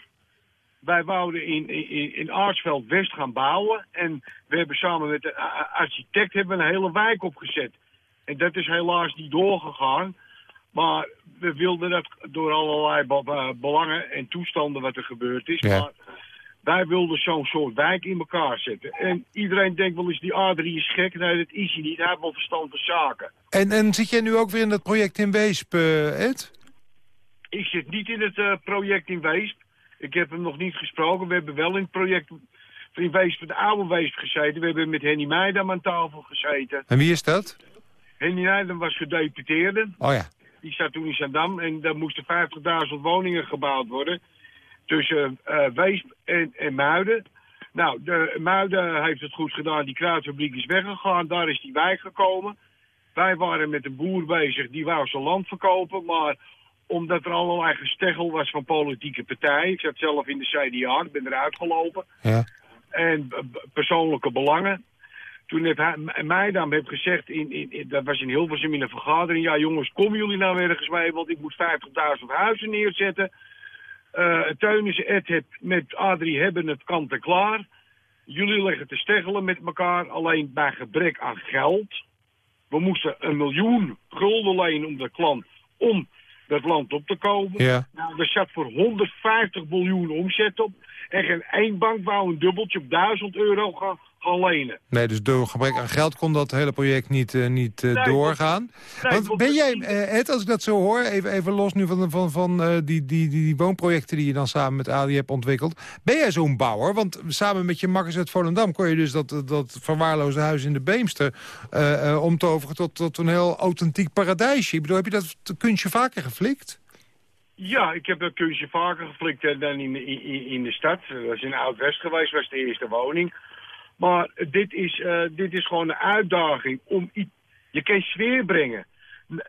Speaker 9: Wij wouden in, in, in Aarsveld West gaan bouwen. En we hebben samen met de architect hebben een hele wijk opgezet. En dat is helaas niet doorgegaan. Maar we wilden dat door allerlei be- be- belangen en toestanden wat er gebeurd is.
Speaker 3: Ja.
Speaker 9: Maar wij wilden zo'n soort wijk in elkaar zetten. En iedereen denkt wel eens, die Adrie is gek. Nee, dat is hij niet. Hij heeft wel verstand van zaken.
Speaker 3: En, en zit jij nu ook weer in dat project in Weesp, eh, Ed?
Speaker 9: Ik zit niet in het eh, project in Weesp. Ik heb hem nog niet gesproken. We hebben wel in het project in Weesp, de oude Weesp gezeten. We hebben met Henny Meidam aan tafel gezeten.
Speaker 3: En wie is dat?
Speaker 9: Henny Meidam was gedeputeerde.
Speaker 3: Oh ja.
Speaker 9: Die zat toen in Zandam en daar moesten 50.000 woningen gebouwd worden. Tussen eh Weesp en, en Muiden. Nou, de, Muiden heeft het goed gedaan. Die kruidfabriek is weggegaan. Daar is die wijk gekomen. Wij waren met een boer bezig. Die wou zijn land verkopen. Maar omdat er allerlei gesteggel was van politieke partijen. Ik zat zelf in de CDA. Ik ben eruit gelopen.
Speaker 3: Ja.
Speaker 9: En persoonlijke belangen. Toen heeft hij, M- Meidam heeft gezegd, in, in, in- dat was in Hilversum in een vergadering... ja jongens, komen jullie nou ergens mee, want ik moet 50.000 huizen neerzetten. Eh Teunissen Ed heeft met Adrie hebben het kant en klaar. Jullie leggen te steggelen met elkaar alleen bij gebrek aan geld. We moesten een miljoen gulden lenen om de klant om dat land op te komen.
Speaker 3: Ja.
Speaker 9: Nou, er zat voor 150 miljoen omzet op. En geen één bank wou een dubbeltje op 1000 euro gaan, gaan lenen.
Speaker 3: Nee, dus door gebrek aan geld kon dat hele project niet, niet
Speaker 9: Nee,
Speaker 3: doorgaan.
Speaker 9: nee,
Speaker 3: Want
Speaker 9: want
Speaker 3: ben jij, Ed, als ik dat zo hoor, even, even los nu van, van, van eh, die, die, die, die woonprojecten die je dan samen met Ali hebt ontwikkeld. Ben jij zo'n bouwer? Want samen met je makkers uit Volendam kon je dus dat, dat verwaarloosde huis in de Beemster eh, eh, omtoveren tot, tot een heel authentiek paradijsje. Ik bedoel, heb je dat kunstje vaker geflikt?
Speaker 9: Ja, ik heb dat kunstje vaker geflikt dan in, in, in de stad. Dat was in Oud-West geweest, was de eerste woning. Maar dit is, eh, dit is gewoon een uitdaging om iets... Je kan sfeer brengen.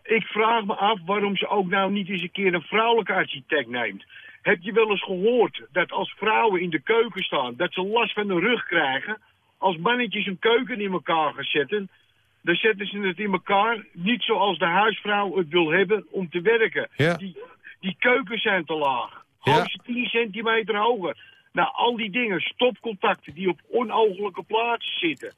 Speaker 9: Ik vraag me af waarom ze ook nou niet eens een keer een vrouwelijke architect neemt. Heb je wel eens gehoord dat als vrouwen in de keuken staan... dat ze last van de rug krijgen... als mannetjes een keuken in elkaar gaan zetten... dan zetten ze het in elkaar niet zoals de huisvrouw het wil hebben om te werken.
Speaker 3: Ja.
Speaker 9: Die, die keukens zijn te laag.
Speaker 3: Ja.
Speaker 9: Gewoon ze 10 centimeter hoger. Nou, al die dingen, stopcontacten die op onogelijke plaatsen zitten.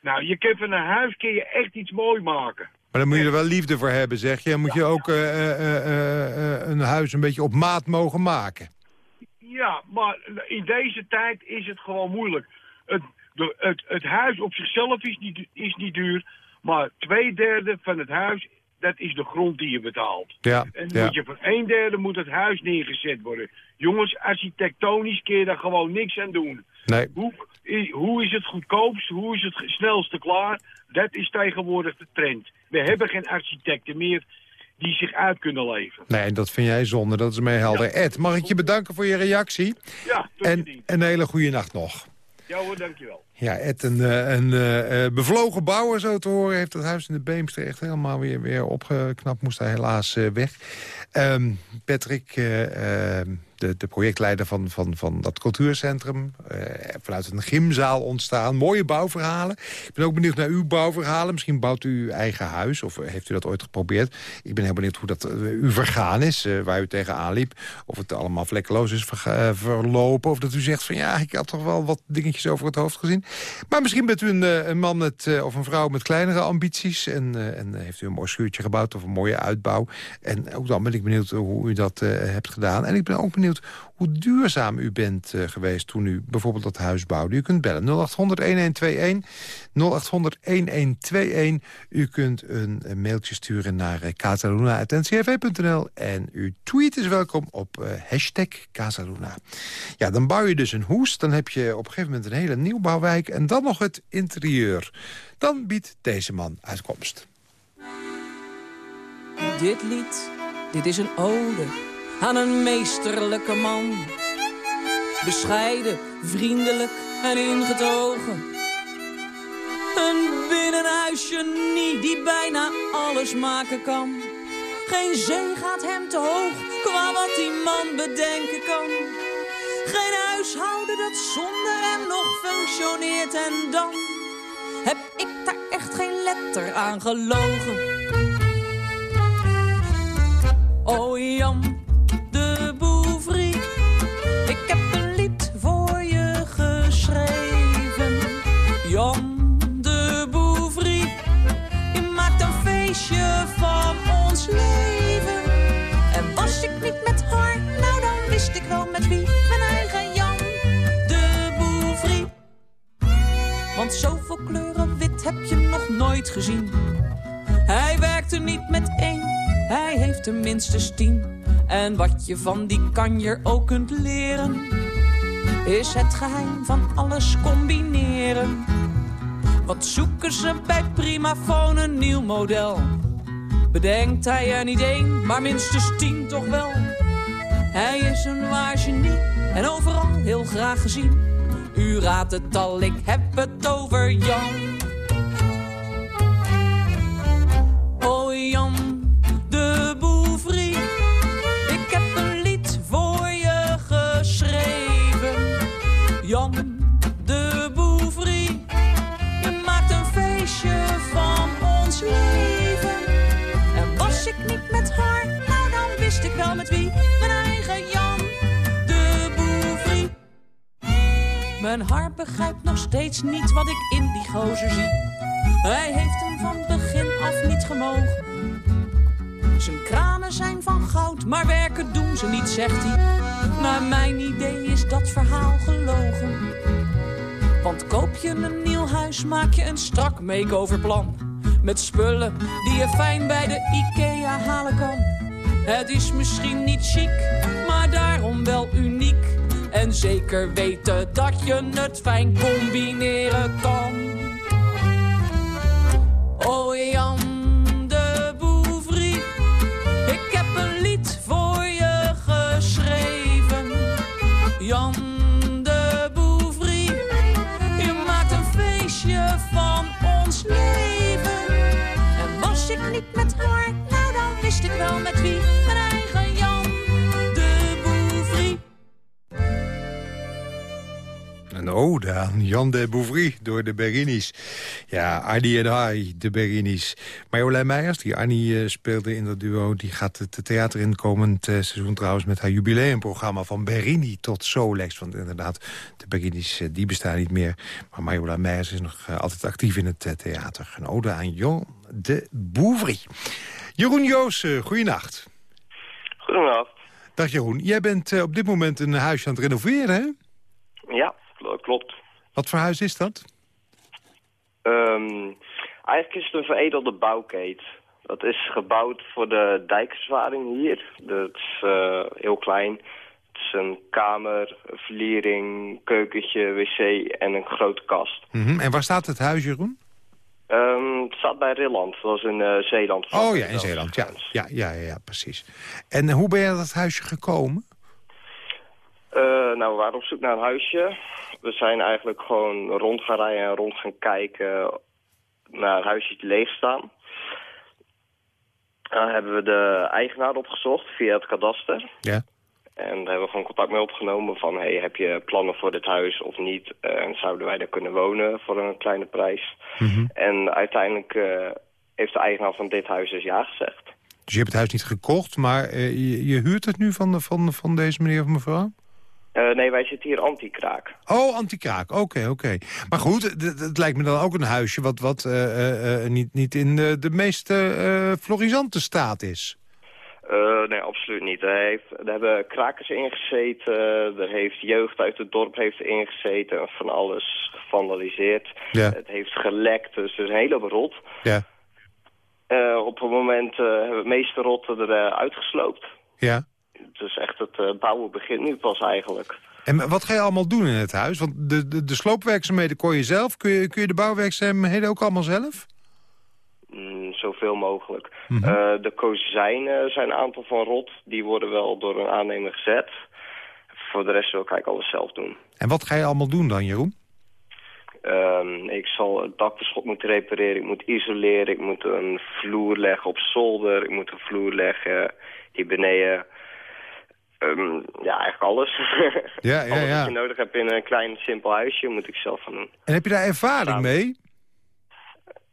Speaker 9: Nou, je kan van een huis kun je echt iets mooi maken.
Speaker 3: Maar dan moet je er wel liefde voor hebben, zeg je. En moet je ook eh, eh, eh, een huis een beetje op maat mogen maken.
Speaker 9: Ja, maar in deze tijd is het gewoon moeilijk. Het, de, het, het huis op zichzelf is niet, is niet duur, maar twee derde van het huis, dat is de grond die je betaalt.
Speaker 3: Ja,
Speaker 9: En
Speaker 3: ja.
Speaker 9: moet je voor een derde moet het huis neergezet worden. Jongens, architectonisch kun je daar gewoon niks aan doen.
Speaker 3: Nee.
Speaker 9: Hoe, i- hoe is het goedkoopst? Hoe is het snelste klaar? Dat is tegenwoordig de trend. We hebben geen architecten meer die zich uit kunnen leven.
Speaker 3: Nee, en dat vind jij zonde. Dat is mij helder. Ed, mag ik je bedanken voor je reactie?
Speaker 9: Ja, tot
Speaker 3: En een hele goede nacht nog.
Speaker 9: Ja hoor, dankjewel.
Speaker 3: Ja, Ed, een, eh, een eh, eh, bevlogen bouwer, zo te horen... heeft het huis in de Beemster echt helemaal weer, weer opgeknapt. Moest hij helaas weg. Ehm, Patrick, eh, ehm, de, de projectleider van, van, van dat cultuurcentrum... vanuit een gymzaal ontstaan. Mooie bouwverhalen. Ik ben ook benieuwd naar uw bouwverhalen. Misschien bouwt u uw eigen huis, of heeft u dat ooit geprobeerd? Ik ben heel benieuwd hoe dat eh, u vergaan is, waar u tegenaan liep. Of het allemaal vlekkeloos is verlopen. Of dat u zegt van ja, ik had toch wel wat dingetjes over het hoofd gezien. Maar misschien bent u een, eh, een man met, eh, of een vrouw met kleinere ambities. En, eh, en heeft u een mooi schuurtje gebouwd of een mooie uitbouw. En ook dan ben ik benieuwd hoe u dat hebt gedaan. En ik ben ook benieuwd hoe duurzaam u bent geweest toen u bijvoorbeeld dat huis bouwde. U kunt bellen 0800-1121, 0800-1121. U kunt een, mailtje sturen naar uh, casaluna.ncrv.nl. En uw tweet is welkom op eh, hashtag Casaluna. Ja, dan bouw je dus een hoes. Dan heb je op een gegeven moment een hele nieuwbouwwijk. En dan nog het interieur. Dan biedt deze man uitkomst.
Speaker 10: Dit lied, dit is een ode aan een meesterlijke man. Bescheiden, vriendelijk en ingetogen. Een binnenhuisgenie die bijna alles maken kan. Geen zee gaat hem te hoog qua wat die man bedenken kan. Geen huishouden dat zonder hem nog functioneert en dan heb ik daar echt geen letter aan gelogen. Oh Jan de Bouvrie, ik heb een lied voor je geschreven. Jan de Bouvrie, je maakt een feestje van ons leven. Want zoveel kleuren wit heb je nog nooit gezien. Hij werkte niet met één, hij heeft er minstens tien. En wat je van die kanjer ook kunt leren, is het geheim van alles combineren. Wat zoeken ze bij Primafoon een nieuw model? Bedenkt hij er niet één, maar minstens tien toch wel. Hij is een waar genie en overal heel graag gezien. U raadt het al, ik heb het over Mijn hart begrijpt nog steeds niet wat ik in die gozer zie. Hij heeft hem van begin af niet gemogen. Zijn kranen zijn van goud, maar werken doen ze niet, zegt hij. Naar mijn idee is dat verhaal gelogen. Want koop je een nieuw huis, maak je een strak makeoverplan. Met spullen die je fijn bij de IKEA halen kan. Het is misschien niet chic, maar daarom wel uniek. En zeker weten dat je het fijn combineren kan.
Speaker 3: Ode aan Jan de Bouvry door de Berginis. Ja, Arnie en Harry, de Berginis. Marjolein Meijers, die Arnie eh, speelde in dat duo... die gaat het theater in komend eh, seizoen trouwens... met haar jubileumprogramma van Berini tot Solex. Want inderdaad, de Berginis eh, die bestaan niet meer. Maar Marjolein Meijers is nog altijd actief in het theater. Een ode aan Jan de Bouvry. Jeroen Joos, goeienacht.
Speaker 11: Goedenavond.
Speaker 3: Dag Jeroen. Jij bent op dit moment een huisje aan het renoveren, hè?
Speaker 11: Klopt.
Speaker 3: Wat voor huis is dat?
Speaker 11: Ehm, eigenlijk is het een veredelde bouwkeet. Dat is gebouwd voor de dijkverzwaring hier. Dat is eh, heel klein. Het is een kamer, een vliering, keukentje, wc en een grote kast.
Speaker 3: Mhm. En waar staat het huis, Jeroen?
Speaker 11: Ehm, het staat bij Rilland, dat was in eh, Zeeland.
Speaker 3: Oh ja, in Zeeland. Ja, ja, ja, ja, ja, precies. En eh, hoe ben je aan dat huisje gekomen?
Speaker 11: Eh, nou, we waren op zoek naar een huisje. We zijn eigenlijk gewoon rond gaan rijden en rond gaan kijken naar huisjes die leeg staan. Dan hebben we de eigenaar opgezocht via het kadaster.
Speaker 3: Ja.
Speaker 11: En daar hebben we gewoon contact mee opgenomen van... hey, heb je plannen voor dit huis of niet? En zouden wij daar kunnen wonen voor een kleine prijs?
Speaker 3: Mhm.
Speaker 11: En uiteindelijk eh, heeft de eigenaar van dit huis dus ja gezegd.
Speaker 3: Dus je hebt het huis niet gekocht, maar eh, je, je huurt het nu van, de, van, van deze meneer of mevrouw?
Speaker 11: Eh, nee, wij zitten hier anti-kraak.
Speaker 3: Oh, anti-kraak. Oké, oké. Maar goed, het- lijkt me dan ook een huisje... wat, wat eh, eh, niet, niet in de, de meest florisante staat is.
Speaker 11: Nee, absoluut niet. Er, heeft, er hebben krakers ingezeten, er heeft jeugd uit het dorp heeft ingezeten en van alles gevandaliseerd.
Speaker 3: Ja.
Speaker 11: Het heeft gelekt, dus er is een hele rot.
Speaker 3: Ja.
Speaker 11: Op het moment hebben we het meeste rotten eruit uitgesloopt.
Speaker 3: Ja.
Speaker 11: Dus echt het eh, bouwen begint nu pas eigenlijk.
Speaker 3: En wat ga je allemaal doen in het huis? Want de, de, de sloopwerkzaamheden kon je zelf. Kun je, kun je de bouwwerkzaamheden ook allemaal zelf?
Speaker 11: Mm, zoveel mogelijk.
Speaker 3: Mhm.
Speaker 11: Eh, de kozijnen zijn een aantal van rot. Die worden wel door een aannemer gezet. Voor de rest wil ik eigenlijk alles zelf doen.
Speaker 3: En wat ga je allemaal doen dan, Jeroen?
Speaker 11: Ehm, ik zal het dakbeschot moeten repareren, ik moet isoleren, ik moet een vloer leggen op zolder, ik moet een vloer leggen hier beneden. Ehm, ja, eigenlijk alles. *laughs*
Speaker 3: Ja, ja,
Speaker 11: alles
Speaker 3: ja.
Speaker 11: wat je nodig hebt in een klein, simpel huisje moet ik zelf gaan doen.
Speaker 3: En heb je daar ervaring mee?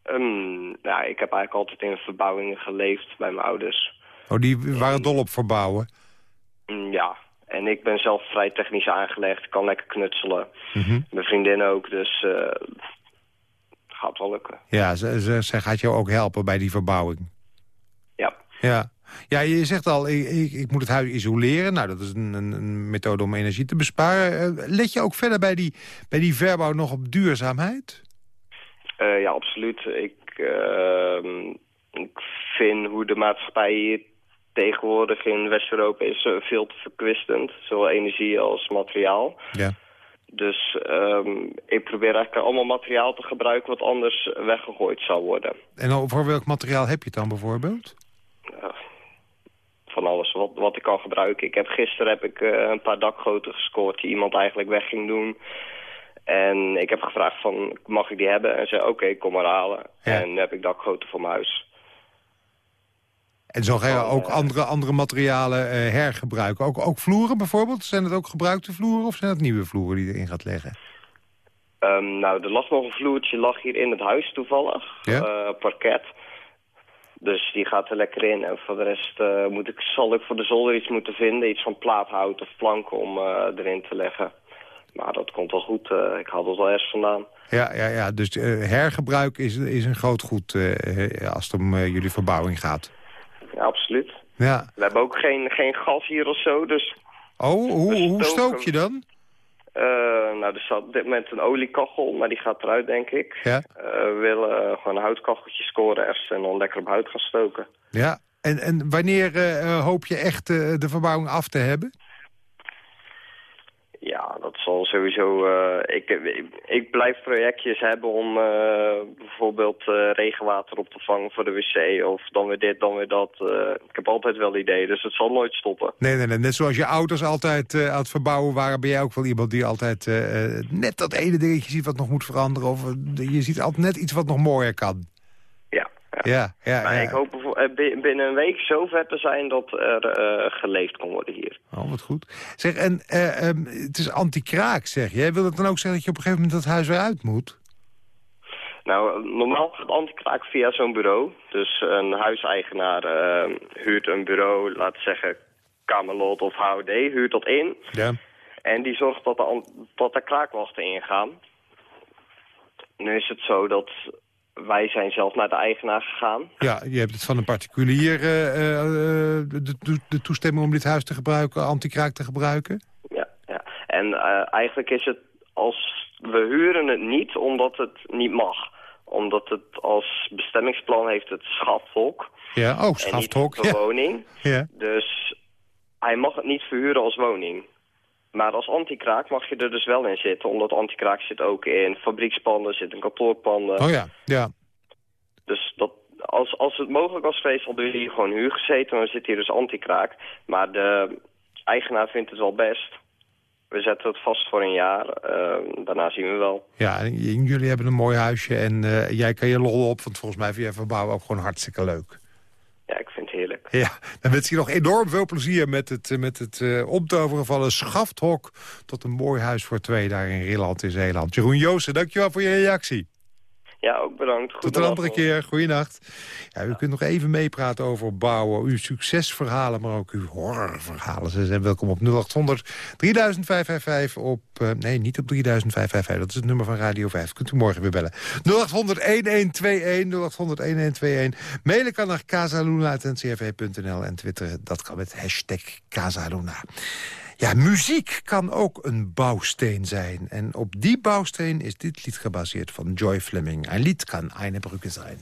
Speaker 11: Ehm, nou, ik heb eigenlijk altijd in verbouwingen geleefd bij mijn ouders.
Speaker 3: Oh, die waren dol op verbouwen.
Speaker 11: Mm, ja, en ik ben zelf vrij technisch aangelegd, kan lekker knutselen.
Speaker 3: Mhm.
Speaker 11: Mijn vriendin ook, dus eh gaat wel lukken.
Speaker 3: Ja, ze, ze, zij gaat jou ook helpen bij die verbouwing.
Speaker 11: Ja.
Speaker 3: Ja. Ja, je zegt al, ik, ik, ik moet het huis isoleren. Nou, dat is een, een, een methode om energie te besparen. Eh, let je ook verder bij die, bij die verbouw nog op duurzaamheid?
Speaker 11: Eh, ja, absoluut. Ik, ehm, ik vind hoe de maatschappij hier tegenwoordig in West-Europa is eh, veel te verkwistend. Zowel energie als materiaal.
Speaker 3: Ja.
Speaker 11: Dus ehm, ik probeer eigenlijk allemaal materiaal te gebruiken wat anders weggegooid zou worden.
Speaker 3: En over welk materiaal heb je het dan bijvoorbeeld?
Speaker 11: Eh, van alles wat, wat ik kan gebruiken. Ik heb, gisteren heb ik eh, een paar dakgoten gescoord die iemand eigenlijk weg ging doen. En ik heb gevraagd van, mag ik die hebben? En zei, oké, kom maar halen. En heb ik dakgoten voor mijn huis.
Speaker 3: En zo ga je ook
Speaker 11: ja.
Speaker 3: andere, andere materialen eh, hergebruiken. Ook, ook vloeren bijvoorbeeld? Zijn het ook gebruikte vloeren of zijn het nieuwe vloeren die je erin gaat leggen?
Speaker 11: Ehm, nou, er lag nog een vloertje lag hier in het huis toevallig.
Speaker 3: Ja?
Speaker 11: Eh, parket. Dus die gaat er lekker in. En voor de rest eh, moet ik, zal ik voor de zolder iets moeten vinden. Iets van plaathout of planken om eh, erin te leggen. Maar dat komt wel goed. eh, ik haal dat wel ergens vandaan.
Speaker 3: Ja, ja, ja. dus hergebruik is, is een groot goed als het om jullie verbouwing gaat.
Speaker 11: Ja, absoluut.
Speaker 3: Ja.
Speaker 11: We hebben ook geen, geen gas hier of zo, dus...
Speaker 3: Oh, hoe,
Speaker 11: We
Speaker 3: hoe stook je dan?
Speaker 11: Eh, nou, er staat op dit moment een oliekachel, maar die gaat eruit, denk ik.
Speaker 3: Ja.
Speaker 11: Eh, we willen gewoon een houtkacheltje scoren ergens en dan lekker op hout gaan stoken.
Speaker 3: Ja. En, en wanneer eh, hoop je echt de verbouwing af te hebben?
Speaker 11: Ja, dat zal sowieso... eh, ik, ik, blijf projectjes hebben om eh, bijvoorbeeld eh, regenwater op te vangen voor de wc. Of dan weer dit, dan weer dat. Ik heb altijd wel ideeën, dus het zal nooit stoppen.
Speaker 3: Nee, nee, nee. Net zoals je ouders altijd aan het verbouwen waren... ben jij ook wel iemand die altijd net dat ene dingetje ziet wat nog moet veranderen. Of je ziet altijd net iets wat nog mooier kan.
Speaker 11: Ja.
Speaker 3: Ja,
Speaker 11: maar
Speaker 3: ja.
Speaker 11: ik hoop eh, bi- binnen een week zo ver te zijn dat er eh, geleefd kan worden hier.
Speaker 3: Oh, wat goed. Zeg, en eh, ehm, het is anti-kraak, zeg je. Wil dat dan ook zeggen dat je op een gegeven moment dat huis weer uit moet?
Speaker 11: Nou, normaal gaat antikraak via zo'n bureau. Dus een huiseigenaar eh, huurt een bureau, laten we zeggen Camelot of HOD, huurt dat in.
Speaker 3: Ja.
Speaker 11: En die zorgt dat, de dat er kraakwachten ingaan. Nu is het zo dat wij zijn zelf naar de eigenaar gegaan.
Speaker 3: Ja, je hebt het van een particulier eh, eh, eh, de, de, de toestemming om dit huis te gebruiken, anti-kraak te gebruiken?
Speaker 11: Ja, ja. En eigenlijk is het als... We huren het niet omdat het niet mag. Omdat het als bestemmingsplan heeft het schafhok.
Speaker 3: Ja, oh,
Speaker 11: En niet
Speaker 3: schafthok.
Speaker 11: voor
Speaker 3: Ja.
Speaker 11: woning.
Speaker 3: Ja.
Speaker 11: Dus hij mag het niet verhuren als woning. Maar als antikraak mag je er dus wel in zitten. Omdat antikraak zit ook in fabriekspanden, zit in kantoorpanden.
Speaker 3: Oh ja, ja.
Speaker 11: Dus dat, als, als het mogelijk was geweest, hadden we hier gewoon huur gezeten. Dan zit hier dus antikraak. Maar de eigenaar vindt het wel best. We zetten het vast voor een jaar. eh, daarna zien we wel.
Speaker 3: Ja, en jullie hebben een mooi huisje en eh, jij kan je lol op, want volgens mij vind jij verbouwen ook gewoon hartstikke leuk.
Speaker 11: Ja, ik vind het heerlijk.
Speaker 3: Ja, dan wens je nog enorm veel plezier met het, eh, met het eh, omtoveren van een schafthok tot een mooi huis voor twee daar in Rilland in Zeeland. Jeroen Joosten, dankjewel voor je reactie.
Speaker 11: Ja, ook bedankt.
Speaker 3: Tot een andere keer. Goeienacht. Ja, u kunt nog even meepraten over bouwen. Uw succesverhalen, maar ook uw horrorverhalen. Ze zijn welkom op 0800 3555 op... eh, nee, niet op 3555. Dat is het nummer van Radio 5. Kunt u morgen weer bellen. 0800 1121 0800 1121. Mailen kan naar casaluna.ncrv.nl en twitteren. Dat kan met hashtag Casaluna. Ja, muziek kan ook een bouwsteen zijn. En op die bouwsteen is dit lied gebaseerd van Joy Fleming. Een lied kan eine Brücke zijn.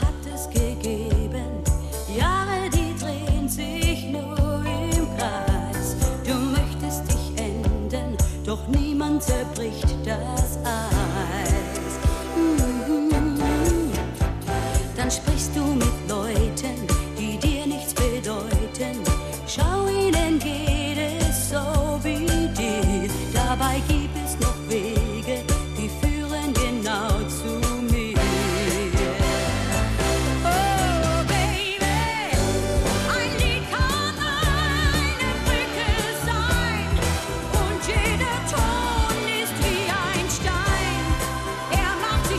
Speaker 12: Hat es gegeben? Jahre, die drehen sich nur im Kreis. Du möchtest dich enden, doch niemand zerbricht das Eis. Mhm. Dann sprichst du mit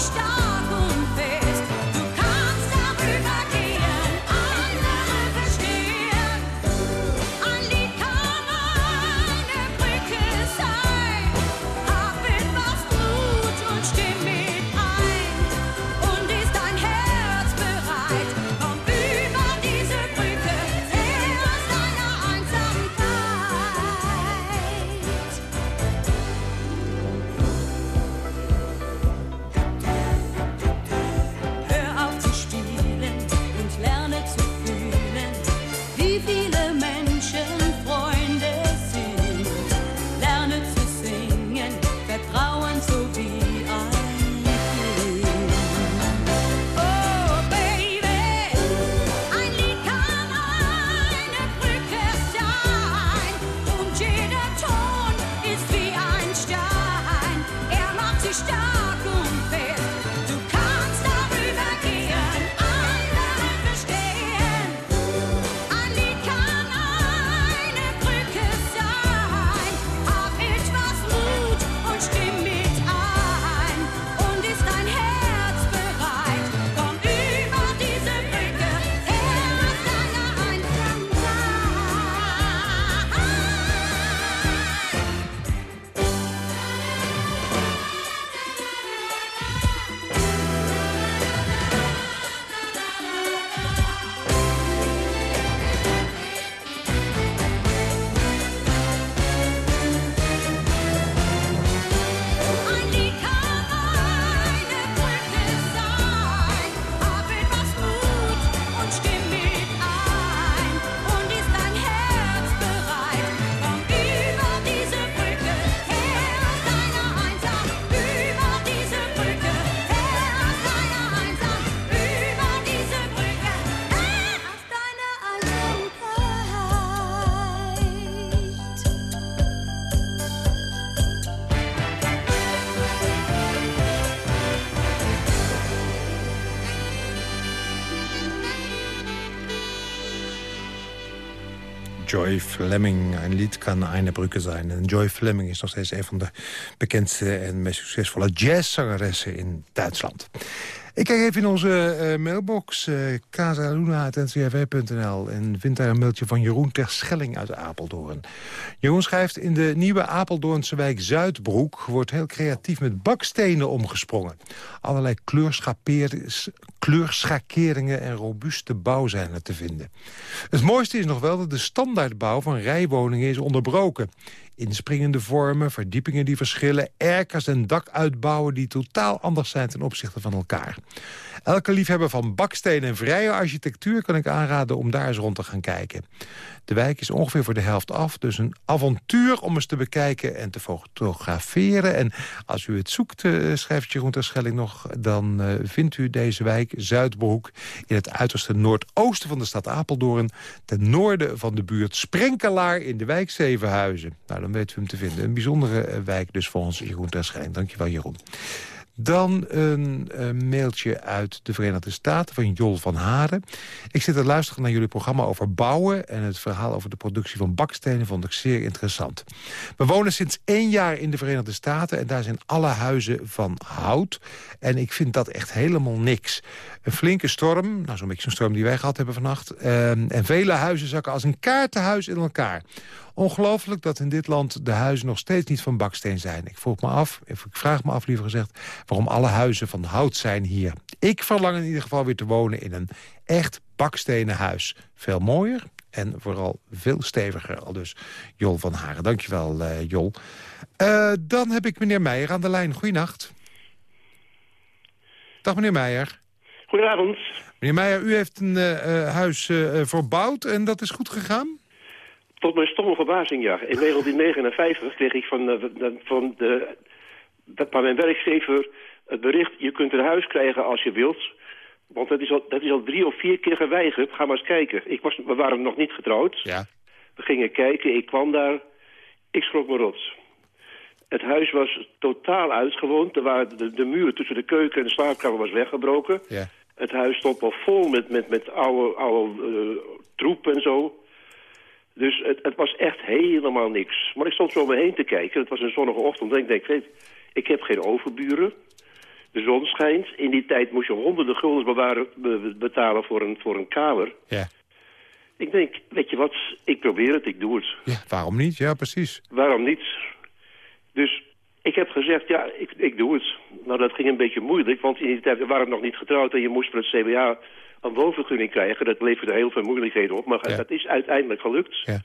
Speaker 12: Stop!
Speaker 3: Joy Fleming. Een lied kan eine brücke zijn. En Joy Fleming is nog steeds een van de bekendste en meest succesvolle jazzzangeressen in Duitsland. Ik kijk even in onze eh, mailbox, uh, en vind daar een mailtje van Jeroen Terschelling uit Apeldoorn. Jeroen schrijft, in de nieuwe Apeldoornse wijk Zuidbroek... wordt heel creatief met bakstenen omgesprongen. Allerlei kleurschakeringen en robuuste bouw zijn er te vinden. Het mooiste is nog wel dat de standaardbouw van rijwoningen is onderbroken inspringende vormen, verdiepingen die verschillen... erkers en dakuitbouwen die totaal anders zijn ten opzichte van elkaar. Elke liefhebber van baksteen en vrije architectuur kan ik aanraden om daar eens rond te gaan kijken. De wijk is ongeveer voor de helft af, dus een avontuur om eens te bekijken en te fotograferen. En als u het zoekt, uh, schrijft Jeroen Terschelling nog, dan uh, vindt u deze wijk Zuidbroek in het uiterste noordoosten van de stad Apeldoorn, ten noorden van de buurt Sprenkelaar in de wijk Zevenhuizen. Nou, dan weet u hem te vinden. Een bijzondere eh, wijk dus volgens Jeroen Terschelling. Dankjewel Jeroen. Dan een, een, mailtje uit de Verenigde Staten van Jol van Haren. Ik zit te luisteren naar jullie programma over bouwen... en het verhaal over de productie van bakstenen vond ik zeer interessant. We wonen sinds één jaar in de Verenigde Staten... en daar zijn alle huizen van hout. En ik vind dat echt helemaal niks. Een flinke storm, nou zo'n beetje zo'n storm die wij gehad hebben vannacht... en vele huizen zakken als een kaartenhuis in elkaar. Ongelooflijk dat in dit land de huizen nog steeds niet van baksteen zijn. Ik vroeg me af, ik vraag me af liever gezegd... waarom alle huizen van hout zijn hier. Ik verlang in ieder geval weer te wonen in een echt bakstenen huis. Veel mooier en vooral veel steviger. Al dus Jol van Haren. Dankjewel, uh, Jol. Uh, dan heb ik meneer Meijer aan de lijn. Goeienacht. Dag meneer Meijer.
Speaker 13: Goedenavond.
Speaker 3: Meneer Meijer, u heeft een uh, huis verbouwd en dat is goed gegaan?
Speaker 13: Tot mijn stomme verbazing, ja. In 1959 kreeg ik van, de, van de, van mijn werkgever het bericht... je kunt een huis krijgen als je wilt. Want dat is al, dat is al drie of vier keer geweigerd. Ga maar eens kijken. Ik was, we waren nog niet getrouwd.
Speaker 3: Ja.
Speaker 13: We gingen kijken, ik kwam daar. Ik schrok me rot. Het huis was totaal uitgewoond. Er waren de, de muur tussen de keuken en de slaapkamer was weggebroken.
Speaker 3: Ja.
Speaker 13: Het huis stond al vol met, met, met oude, oude uh, troep en zo. Dus het, het, was echt helemaal niks. Maar ik stond zo om me heen te kijken. Het was een zonnige ochtend. En ik denk, weet, ik heb geen overburen. De zon schijnt. In die tijd moest je honderden guldens bewaren, betalen voor een, voor een kamer.
Speaker 3: Ja.
Speaker 13: Ik denk, weet je wat, ik probeer het, ik doe het.
Speaker 3: Ja, waarom niet? Ja, precies.
Speaker 13: Waarom niet? Dus ik heb gezegd, ja, ik, ik doe het. Nou, dat ging een beetje moeilijk, want in die tijd we waren nog niet getrouwd... en je moest voor het CBA een woonvergunning krijgen. Dat leverde heel veel moeilijkheden op, maar
Speaker 3: Ja.
Speaker 13: dat is uiteindelijk gelukt.
Speaker 3: Ja.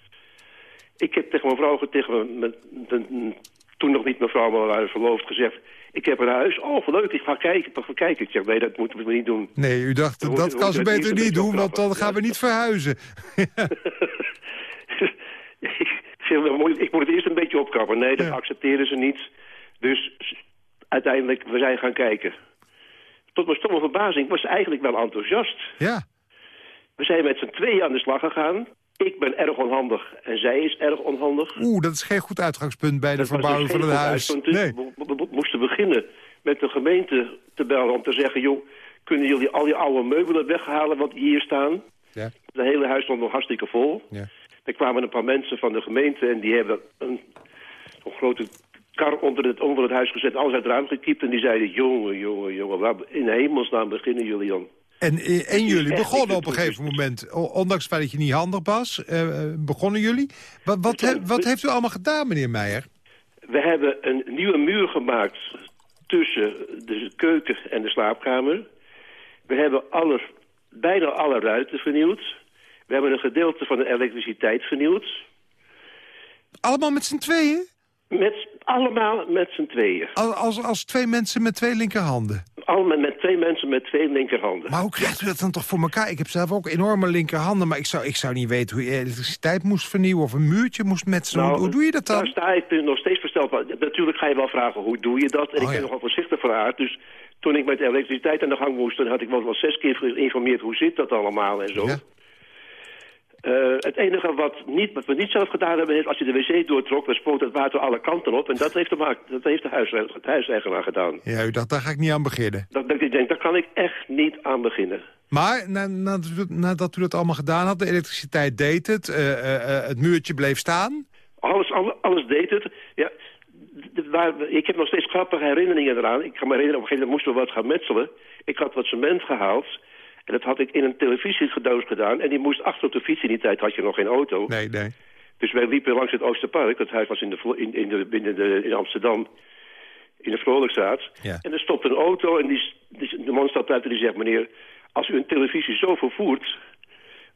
Speaker 13: Ik heb tegen mijn vrouw, ge- tegen mijn, mijn- toen nog niet mijn vrouw, maar waren verloofd, gezegd... ik heb een huis, oh leuk, ik ga kijken, ik ga kijken. Ik zeg, nee, dat moeten we niet doen.
Speaker 3: Nee, u dacht, dat kan ze beter niet doen, want dan gaan we niet verhuizen. *laughs*
Speaker 13: Ik zeg, ik moet het eerst een beetje opkrappen. Nee, dat accepteren ze niet. Dus uiteindelijk, we zijn gaan kijken. Tot mijn stomme verbazing was ze eigenlijk wel enthousiast.
Speaker 3: Ja.
Speaker 13: We zijn met z'n tweeën aan de slag gegaan. Ik ben erg onhandig en zij is erg onhandig.
Speaker 3: Oeh, dat is geen goed uitgangspunt bij de
Speaker 13: Dat
Speaker 3: verbouwing van het huis. Nee.
Speaker 13: We, moesten beginnen met de gemeente te bellen om te zeggen... joh, kunnen jullie al die oude meubelen weghalen wat hier staan?
Speaker 3: Ja.
Speaker 13: Het hele huis stond nog hartstikke vol.
Speaker 3: Ja.
Speaker 13: Er kwamen een paar mensen van de gemeente en die hebben een, een grote kar onder het, onder het huis gezet, alles uit het ruim gekiept. En die zeiden, jongen, jongen, jongen, waar in hemelsnaam beginnen jullie dan?
Speaker 3: En, eh, en jullie begonnen op een gegeven moment, ondanks het feit dat je niet handig was, eh, eh, begonnen jullie. Wat, wat, he- wat heeft u allemaal gedaan, meneer Meijer?
Speaker 13: We hebben een nieuwe muur gemaakt tussen de keuken en de slaapkamer. We hebben alle, bijna alle ruiten vernieuwd. We hebben een gedeelte van de elektriciteit vernieuwd.
Speaker 3: Allemaal met z'n tweeën?
Speaker 13: Met, allemaal met z'n tweeën.
Speaker 3: Als, als, als twee mensen met twee linkerhanden.
Speaker 13: Allemaal met twee mensen met twee linkerhanden.
Speaker 3: Maar hoe krijgt u dat dan toch voor elkaar? Ik heb zelf ook enorme linkerhanden, maar ik zou, ik zou niet weten hoe je elektriciteit moest vernieuwen of een muurtje moest metselen. hoe, hoe doe je dat dan?
Speaker 13: Daar sta ik nog steeds versteld. Natuurlijk ga je wel vragen, hoe doe je dat? En ik
Speaker 3: Oh,
Speaker 13: ben
Speaker 3: ja.
Speaker 13: nogal voorzichtig van aard. Dus toen ik met elektriciteit aan de gang moest... dan had ik wel, wel zes keer geïnformeerd hoe zit dat allemaal en zo.
Speaker 3: Ja.
Speaker 13: Eh, het enige wat, niet, wat we niet zelf gedaan hebben... is als je de wc doortrok, dan spoot het water alle kanten op. En dat heeft de, dat heeft de, huis, het huiseigenaar gedaan.
Speaker 3: Ja, u dacht, daar ga ik niet aan beginnen.
Speaker 13: Dat, dat, ik denk, daar kan ik echt niet aan beginnen.
Speaker 3: Maar na, nadat, u, dat allemaal gedaan had, de elektriciteit deed het, eh, eh, het muurtje bleef staan...
Speaker 13: Alles, alles, alles deed het. Ja, waar, ik heb nog steeds grappige herinneringen eraan. Ik kan me herinneren, op een gegeven moment moesten we wat gaan metselen. Ik had wat cement gehaald. En dat had ik in een televisiegedoos gedaan. En die moest achter op de fiets. In die tijd had je nog geen auto.
Speaker 3: Nee, nee.
Speaker 13: Dus wij liepen langs het Oosterpark. Dat huis was in, de, in, in, de, in Amsterdam. In de Vrolijkstraat.
Speaker 3: Ja.
Speaker 13: En er stopt een auto. En die, die- de man stapt uit en die zegt... Meneer, als u een televisie zo vervoert...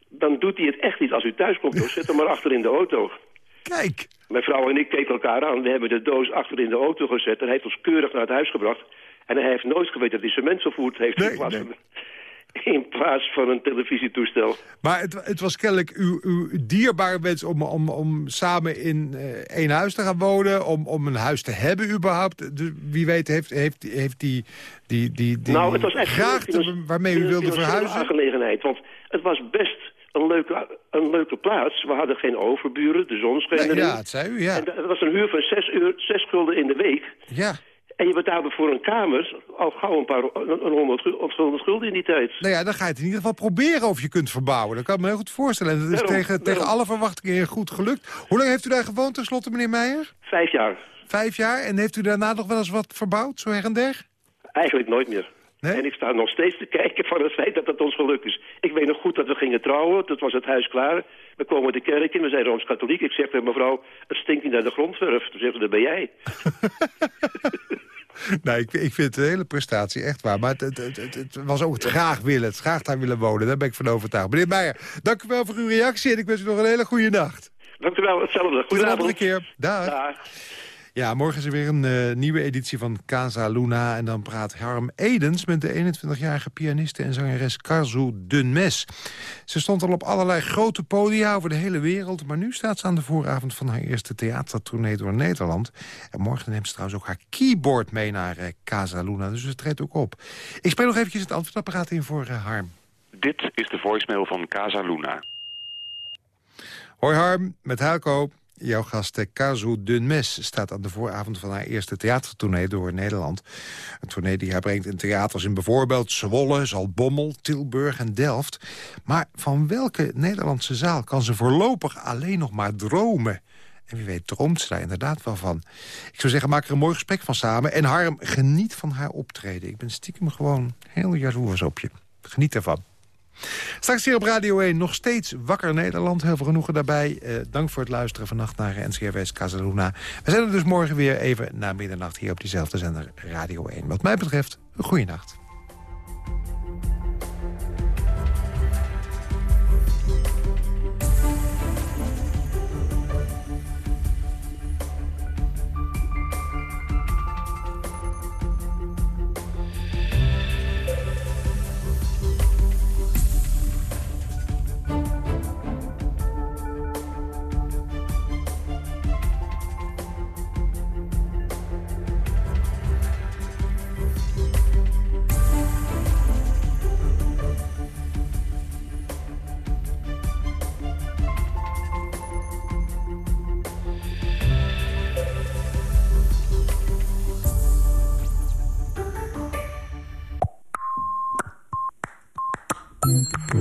Speaker 13: dan doet hij het echt niet als u thuis komt. hoor. Zet hem maar achter in de auto.
Speaker 3: Kijk.
Speaker 13: Mijn vrouw en ik keken elkaar aan. We hebben de doos achter in de auto gezet. En hij heeft ons keurig naar het huis gebracht. En hij heeft nooit geweten dat hij cement vervoerd heeft... in, plaats van, *laughs* in plaats van een televisietoestel.
Speaker 3: Maar het, het was kennelijk uw, uw dierbare wens om, om, om samen in eh, één huis te gaan wonen... Om, om een huis te hebben überhaupt. Dus wie weet heeft, heeft, heeft die, die, die, die
Speaker 13: nou, het was echt
Speaker 3: graagte waarmee u wilde verhuizen...
Speaker 13: aangelegenheid. Want het was best een leuke, een leuke plaats. We hadden geen overburen, de zon scheen
Speaker 3: Nee, ja, het zei u, ja.
Speaker 13: En dat was een huur van 6 uur, zes gulden in de week.
Speaker 3: Ja.
Speaker 13: En je betaalde voor een kamer al gauw een paar een, een honderd gu- of 200 gulden in die tijd.
Speaker 3: Nou ja, dan ga je het in ieder geval proberen of je kunt verbouwen. Dat kan ik me heel goed voorstellen. En dat is
Speaker 13: Daarom,
Speaker 3: tegen, tegen alle verwachtingen goed gelukt. Hoe lang heeft u daar gewoond tenslotte, meneer Meijer?
Speaker 13: Vijf jaar.
Speaker 3: Vijf jaar. En heeft u daarna nog wel eens wat verbouwd, zo her en der?
Speaker 13: Eigenlijk nooit meer. En ik sta nog steeds te kijken van het feit dat het ons gelukt is. Ik weet nog goed dat we gingen trouwen. Dat was het huis klaar. We komen de kerk in. We zijn Rooms-Katholiek. Ik zeg tegen mevrouw, het stinkt niet naar de grondverf. Toen zegt ze, dat ben jij. *laughs*
Speaker 3: Nee, ik, ik vind het een hele prestatie, echt waar. Maar het, het, het, was ook het graag willen, het graag daar willen wonen. Daar ben ik van overtuigd. Meneer Meijer, dank u wel voor uw reactie en ik wens u nog een hele goede nacht.
Speaker 13: Dank u wel, hetzelfde.
Speaker 3: Tot een
Speaker 13: Goedenavond.
Speaker 3: andere keer. Dag. Ja, morgen is er weer een eh, nieuwe editie van Casa Luna. En dan praat Harm Edens met de 21-jarige pianiste en zangeres Karzu Dunmes. Ze stond al op allerlei grote podia over de hele wereld. Maar nu staat ze aan de vooravond van haar eerste theatertournee door Nederland. En morgen neemt ze trouwens ook haar keyboard mee naar eh, Casa Luna. Dus ze treedt ook op. Ik speel nog eventjes het antwoordapparaat in voor eh, Harm.
Speaker 14: Dit is de voicemail van Casa Luna.
Speaker 3: Hoi Harm, met Helco. Jouw gast Kazu Dunmes staat aan de vooravond van haar eerste theatertournee door Nederland. Een tournee die haar brengt in theaters in bijvoorbeeld Zwolle, Zaltbommel, Tilburg en Delft. Maar van welke Nederlandse zaal kan ze voorlopig alleen nog maar dromen? En wie weet droomt ze daar inderdaad wel van. Ik zou zeggen, maak er een mooi gesprek van samen. En Harm, geniet van haar optreden. Ik ben stiekem gewoon heel jaloers op je. Geniet ervan. Straks hier op Radio 1 nog steeds Wakker Nederland. Heel veel genoegen daarbij. Eh, dank voor het luisteren vannacht naar NCRW's Casaluna. We zijn er dus morgen weer even na middernacht hier op diezelfde zender Radio 1. Wat mij betreft, een goede nacht.